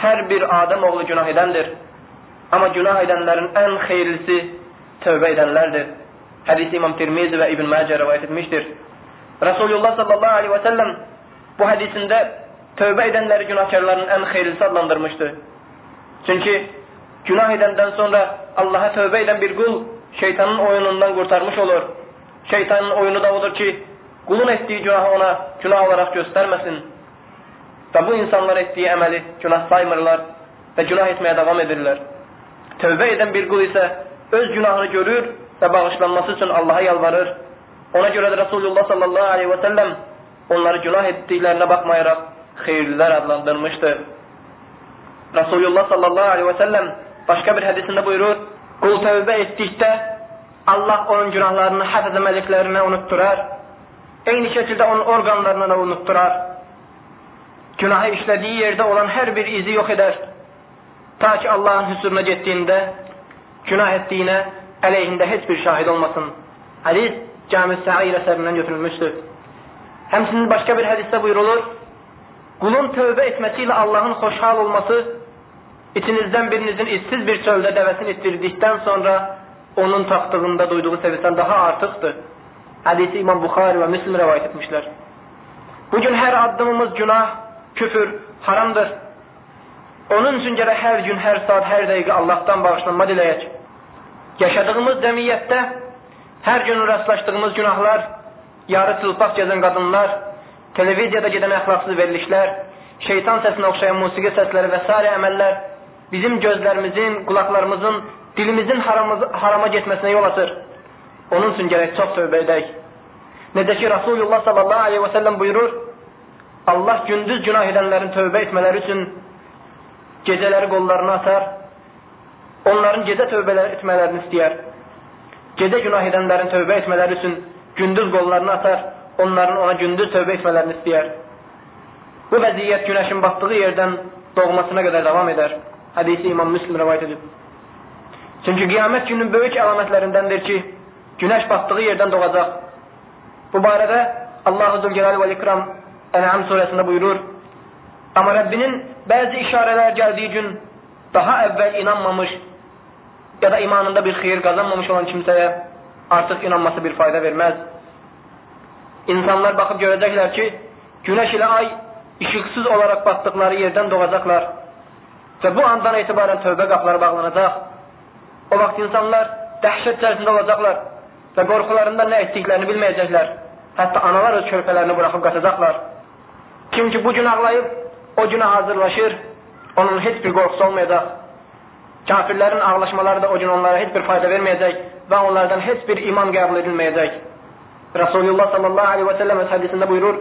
hər bir Adəm oğlu günah edəndir. Amma günah edənlərin ən xeyirlisi tövbə edənlərdir. Hədisi İmam Tirmizi və İbn Məcə rəvayət etmişdir. Rasulullah sallallahu aleyhi və səlləm bu hədisində tövbə edənləri günahkarların ən xeyirlisi adlandırmışdı. Çünki günah edəndən sonra Allaha tövbə edən bir qul şeytanın oyunundan qurtarmış olur. Şeytanın oyunu da odur ki, qulun etdiyi günahı ona günah olaraq göstərməsin Və bu insanlar etdiyi əməli günah saymırlar və günah etməyə davam edirlər. Tövbə edən bir qul isə öz günahını görür və bağışlanması üçün Allaha yalvarır. Ona görə də Rasulullah sallallahu aleyhi və səlləm onları günah etdiklərinə baxmayaraq xeyirlilər adlandırmışdır. Rasulullah sallallahu aleyhi və səlləm başqa bir hədisində buyurur, qul tövbə etdikdə Allah onun günahlarını həfəzə məliklərinə unutturar, eyni şəkildə onun orqanlarına da unutturar günahı işlədiyi yerdə olan hər bir izi yox edər. Ta ki Allahın hüsuruna getdiyində günah etdiyinə əleyhində heç bir şahid olmasın. Hədis Cami Səir əsərindən götürülmüşdür. Həmsinin başqa bir hədisdə buyurulur, qulun tövbə etməsi ilə Allahın xoşhal olması içinizdən birinizin işsiz bir çöldə dəvəsini ittirdikdən sonra onun tapdığında duyduğu sevinçdən daha artıqdır. Hədisi İmam Buxari və Müslim rəvayət etmişlər. Bugün hər addımımız günah, küfür haramdır. Onun üçün gərək hər gün, hər saat, hər dəqiqə Allahdan bağışlanma diləyək. Yaşadığımız cəmiyyətdə hər gün rastlaşdığımız günahlar, yarı çılpaq gəzən qadınlar, televiziyada gedən əxlaqsız verilişlər, şeytan səsinə oxşayan musiqi səsləri və s. əməllər bizim gözlərimizin, qulaqlarımızın, dilimizin haramız, harama getməsinə yol açır. Onun üçün gərək çox tövbə edək. Necə ki, Rasulullah sallallahu aleyhi və səlləm buyurur, Allah gündüz günah edənlərin tövbə etmələri üçün gecələri qollarına atar, onların gecə tövbə etmələrini istəyər. Gecə günah edənlərin tövbə etmələri üçün gündüz qollarını atar, onların ona gündüz tövbə etmələrini istəyər. Bu vəziyyət günəşin batdığı yerdən doğmasına qədər davam edər. Hədisi İmam Müslim rəvayət edib. Çünki qiyamət günün böyük əlamətlərindəndir ki, günəş batdığı yerdən doğacaq. Bu barədə Allah-u Zülcelal və İkram Ən'am surəsində buyurur, Amma Rəbbinin bəzi işarələr gəldiyi gün daha əvvəl inanmamış ya da imanında bir xeyir qazanmamış olan kimsəyə artıq inanması bir fayda verməz. İnsanlar baxıb görəcəklər ki, günəş ilə ay işıqsız olaraq batdıqları yerdən doğacaqlar və bu andan etibarən tövbə qapıları bağlanacaq. O vaxt insanlar dəhşət içərisində olacaqlar və qorxularından nə etdiklərini bilməyəcəklər. Hətta analar öz körpələrini buraxıb qaçacaqlar. Kim ki bu gün ağlayıb, o günə hazırlaşır, onun heç bir qorxusu olmayacaq. Kafirlərin ağlaşmaları da o gün onlara heç bir fayda verməyəcək və onlardan heç bir iman qəbul edilməyəcək. Rasulullah sallallahu aleyhi və səlləm hədisində buyurur,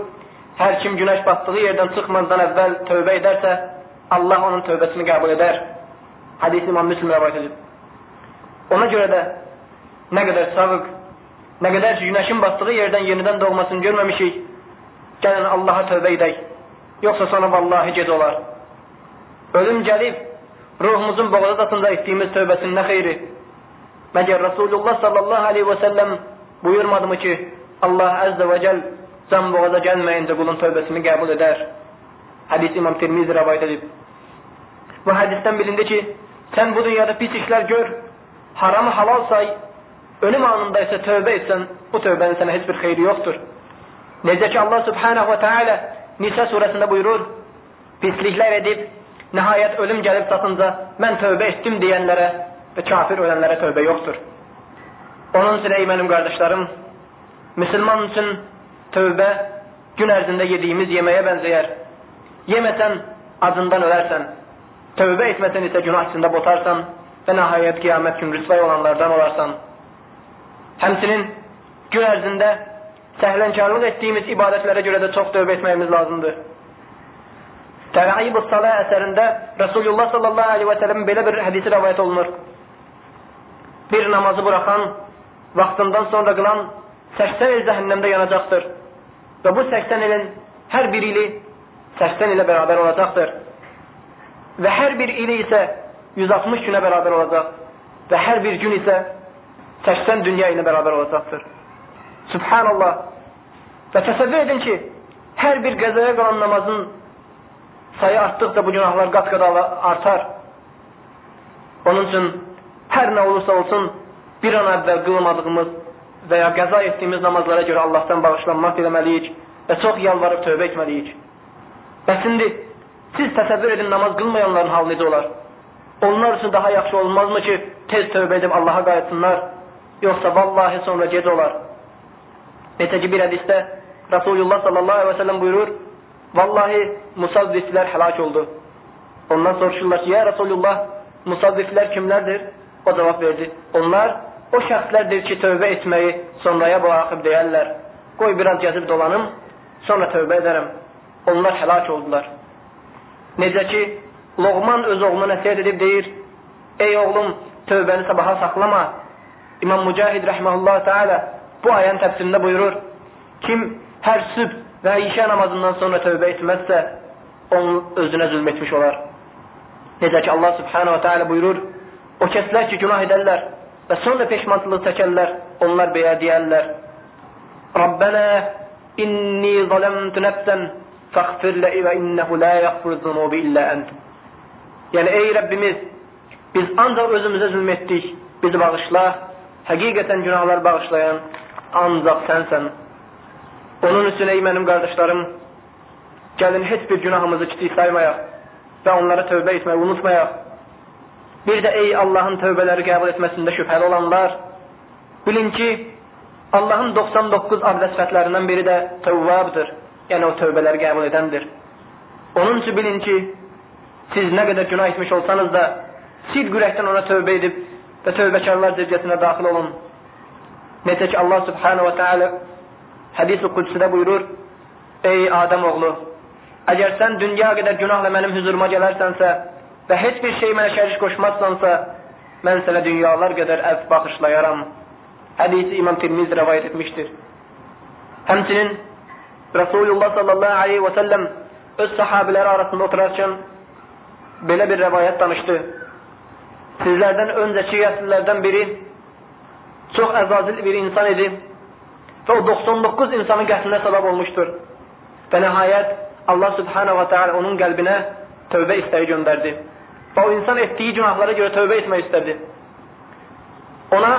hər kim günəş batdığı yerdən çıxmazdan əvvəl tövbə edərsə, Allah onun tövbəsini qəbul edər. Hadis İmam Müslim rəvayət edib. Ona görə də nə qədər savıq, nə qədər ki, günəşin batdığı yerdən yenidən doğmasını görməmişik, Gəlin Allaha tövbə edək. Yoxsa sonra vallahi gec olar. Ölüm gəlib, ruhumuzun boğaza datında etdiyimiz tövbəsinin nə xeyri? Məgər Rasulullah sallallahu aleyhi və səlləm buyurmadımı ki, Allah əzzə və cəl can boğaza gəlməyincə qulun tövbəsini qəbul edər. Hədis İmam Tirmizi rəvayət edib. Bu hədisdən bilindi ki, sən bu dünyada pis işlər gör, haramı halal say, ölüm anında isə tövbə etsən, bu tövbənin sənə heç bir xeyri yoxdur. Necə ki Allah subhanahu və teala Nisa surəsində buyurur, pisliklər edib, nəhayət ölüm gəlib çatınca mən tövbə etdim deyənlərə və kafir ölənlərə tövbə yoxdur. Onun üçün ey mənim qardaşlarım, müsəlman üçün tövbə gün ərzində yediyimiz yeməyə bənzəyər. Yeməsən acından ölərsən. Tövbə etməsən isə günah içində botarsan və nəhayət qiyamət gün rüsvay olanlardan olarsan. Həmçinin gün ərzində səhlənkarlıq etdiyimiz ibadətlərə görə də çox tövbə etməyimiz lazımdır. Təvəib-ı Salə əsərində Rasulullah sallallahu aleyhi və sələmin belə bir hədisi rəvayət olunur. Bir namazı buraxan, vaxtından sonra qılan 80 il cəhənnəmdə yanacaqdır. Və bu 80 ilin hər bir ili 80 ilə bərabər olacaqdır. Və hər bir ili isə 160 günə bərabər olacaq. Və hər bir gün isə 80 dünya ilə bərabər olacaqdır. Subhanallah. Və təsəvvür edin ki, hər bir qəzaya qalan namazın sayı artdıqca bu günahlar qat-qat artar. Onun üçün hər nə olursa olsun bir an əvvəl qılmadığımız və ya qəza etdiyimiz namazlara görə Allahdan bağışlanmaq diləməliyik və çox yalvarıb tövbə etməliyik. Bəs indi siz təsəvvür edin namaz qılmayanların halı necə olar? Onlar üçün daha yaxşı olmazmı ki, tez tövbə edib Allaha qayıtsınlar? Yoxsa vallahi sonra gec olar. Ki, bir hədisdə Rasulullah sallallahu aleyhi ve sellem buyurur, Vallahi musazziflər həlak oldu. Ondan soruşurlar ki, ya Resulullah, musazziflər kimlərdir? O cavab verdi. Onlar o şəxslərdir ki, tövbə etməyi sonraya buraxıb deyərlər. Qoy biraz gəzib dolanım, sonra tövbə edərəm. Onlar həlak oldular. Necə ki, Loğman öz oğluna nəsiyyət edib deyir, ey oğlum, tövbəni sabaha saxlama. İmam Mücahid rəhməhullah teala bu ayən təfsirində buyurur, kim hər sübh və işə namazından sonra tövbə etməzsə, onun özünə zülm etmiş olar. Necə ki, Allah subhanahu wa ta'ala buyurur, o kəslər ki, günah edərlər və sonra peşmançılıq çəkərlər, onlar beyə deyərlər, Rabbənə inni zaləmtü nəfsən fəxfir lə və innəhu lə yəxfir zunubi illə ənt. Yəni, ey Rəbbimiz, biz ancaq özümüzə zülm etdik, bizi bağışla, həqiqətən günahlar bağışlayan ancaq sənsən. Onun üçün ey mənim qardaşlarım, gəlin heç bir günahımızı kiçik saymayaq və onlara tövbə etməyi unutmayaq. Bir də ey Allahın tövbələri qəbul etməsində şübhəli olanlar, bilin ki, Allahın 99 adlə sifətlərindən biri də tövvabdır, yəni o tövbələri qəbul edəndir. Onun üçün bilin ki, siz nə qədər günah etmiş olsanız da, sil ürəkdən ona tövbə edib və tövbəkarlar cəmiyyətinə daxil olun. Necə ki, Allah subhanahu wa ta'ala Hədis-i Qudsidə buyurur, Ey Adəm oğlu, əgər sən dünya qədər günahla mənim hüzuruma gələrsənsə və heç bir şey mənə şərik qoşmazsansa, mən sənə dünyalar qədər əv baxışlayaram. Hədisi İmam Tirmiz rəvayət etmişdir. Həmçinin Rasulullah sallallahu aleyhi və səlləm öz sahabiləri arasında oturarkən belə bir rəvayət danışdı. Sizlərdən öncəki əsrlərdən biri çox əzazil bir insan idi və o 99 insanın qətlinə səbəb olmuşdur. Və nəhayət Allah subhanahu wa ta'ala onun qəlbinə tövbə istəyi göndərdi. Və o insan etdiyi günahlara görə tövbə etmək istədi. Ona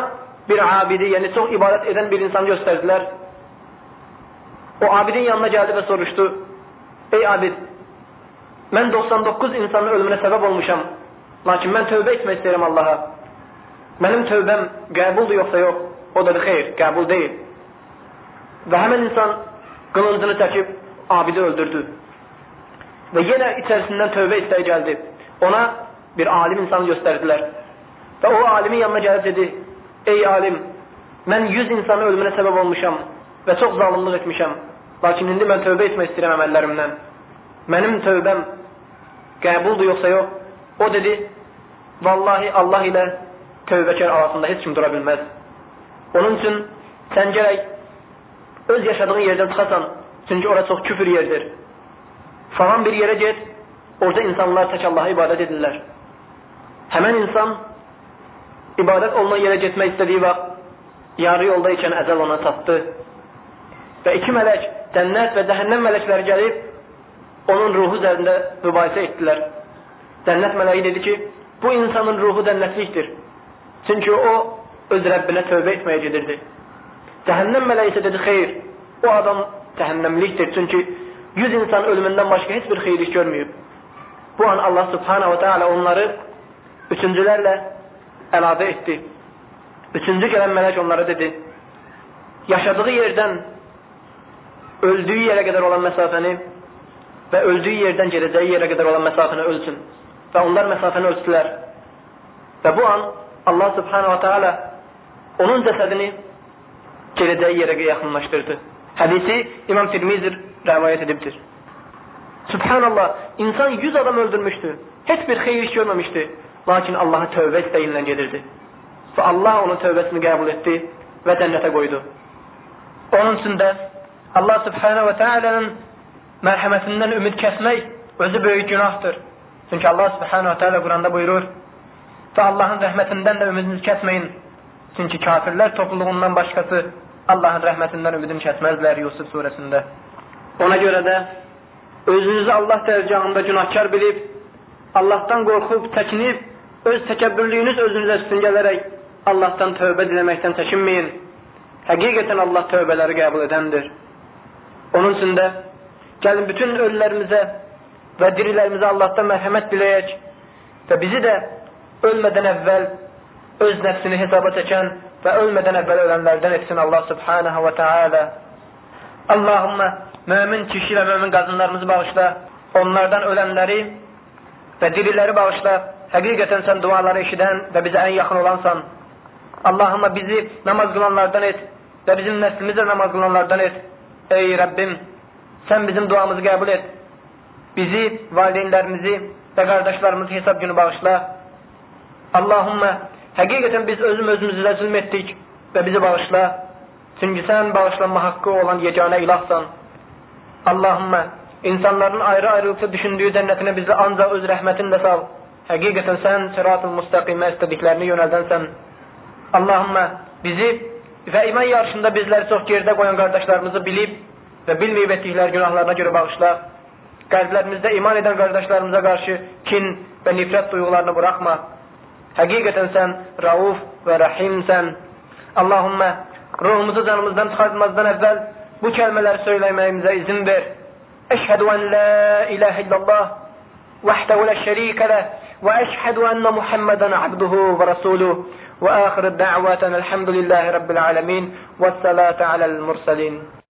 bir abidi, yəni çox ibadət edən bir insan göstərdilər. O abidin yanına gəldi və soruşdu, ey abid, mən 99 insanın ölümünə səbəb olmuşam, lakin mən tövbə etmək istəyirəm Allaha. Mənim tövbəm qəbuldur yoxsa yox? O dedi, xeyr, qəbul deyil. Və həmən insan qılıncını çəkib abidi öldürdü. Və yenə içərisindən tövbə istəyi gəldi. Ona bir alim insan göstərdilər. Və o alimin yanına gəlib dedi, ey alim, mən 100 insanın ölümünə səbəb olmuşam və çox zalımlıq etmişəm. Lakin indi mən tövbə etmək istəyirəm əməllərimdən. Mənim tövbəm qəbuldur yoxsa yox? O dedi, vallahi Allah ilə tövbəkar arasında heç kim dura bilməz. Onun üçün sən gərək öz yaşadığın yerdən çıxasan, çünki ora çox küfür yerdir. Falan bir yerə get, orada insanlar tək Allaha ibadət edirlər. Həmən insan ibadət olunan yerə getmək istədiyi vaxt, yarı yolda ikən əzəl ona çatdı. Və iki mələk, cənnət və cəhənnəm mələkləri gəlib, onun ruhu üzərində mübahisə etdilər. Cənnət mələyi dedi ki, bu insanın ruhu cənnətlikdir. Çünki o öz Rəbbinə tövbə etməyə gedirdi. Cəhənnəm mələyi isə dedi, xeyr, o adam cəhənnəmlikdir. Çünki 100 insan ölümündən başqa heç bir xeyirlik görməyib. Bu an Allah subhanahu wa ta'ala onları üçüncülərlə əlavə etdi. Üçüncü gələn mələk onlara dedi, yaşadığı yerdən öldüyü yerə qədər olan məsafəni və öldüyü yerdən gedəcəyi yerə qədər olan məsafəni ölçün. Və onlar məsafəni ölçdülər. Və bu an Allah subhanahu wa ta'ala onun cəsədini gedəcəyi yerə yaxınlaşdırdı. Hədisi İmam Tirmizi rəvayət edibdir. Subhanallah, insan 100 adam öldürmüşdü. Heç bir xeyir iş görməmişdi. Lakin Allaha tövbə istəyinlə gedirdi. Və Allah onun tövbəsini qəbul etdi və cənnətə qoydu. Onun üçün də Allah subhanahu və teala'nın mərhəmətindən ümid kəsmək özü böyük günahdır. Çünki Allah subhanahu və teala Quranda buyurur və Allahın rəhmətindən də ümidinizi kəsməyin. Çünki kafirlər topluluğundan başqası Allahın rəhmətindən ümidini kəsməzlər Yusuf surəsində. Ona görə də özünüzü Allah dərgahında günahkar bilib, Allahdan qorxub, çəkinib, öz təkəbbürlüyünüz özünüzə üstün gələrək Allahdan tövbə diləməkdən çəkinməyin. Həqiqətən Allah tövbələri qəbul edəndir. Onun üçün də gəlin bütün ölülərimizə və dirilərimizə Allahdan mərhəmət diləyək və bizi də ölmədən əvvəl öz nəfsini hesaba çəkən və ölmədən əvvəl ölənlərdən etsin Allah subhanahu və teala. Allahümmə mömin kişi və mömin qadınlarımızı bağışla, onlardan ölənləri və diriləri bağışla. Həqiqətən sən duaları eşidən və bizə ən yaxın olansan. Allahımma bizi namaz qılanlardan et və bizim nəslimizə namaz qılanlardan et. Ey Rəbbim, sən bizim duamızı qəbul et. Bizi, valideynlərimizi və qardaşlarımızı hesab günü bağışla. Allahümmə, həqiqətən biz özüm özümüzlə zülm etdik və bizi bağışla. Çünki sən bağışlanma haqqı olan yeganə ilahsan. Allahümmə, insanların ayrı-ayrılıqda düşündüyü cənnətinə bizi ancaq öz rəhmətinlə sal. Həqiqətən sən sırat-ı müstəqimə istədiklərini yönəldənsən. Allahümmə bizi və iman yarışında bizləri çox geridə qoyan qardaşlarımızı bilib və bilməyib etdikləri günahlarına görə bağışla. Qəlblərimizdə iman edən qardaşlarımıza qarşı kin və nifrət duyğularını buraxma. həqiqətən sən rauf və rəhimsən. Allahummə, ruhumuzu canımızdan çıxartmazdan əvvəl bu kalimalar so'ylamamizga izn ber ashhadu an la ilaha illalloh وحده və شريك له وأشهد أن və عبده və وآخر الدعوات الحمد rəbbil رب və والصلاة aləl mursəlin.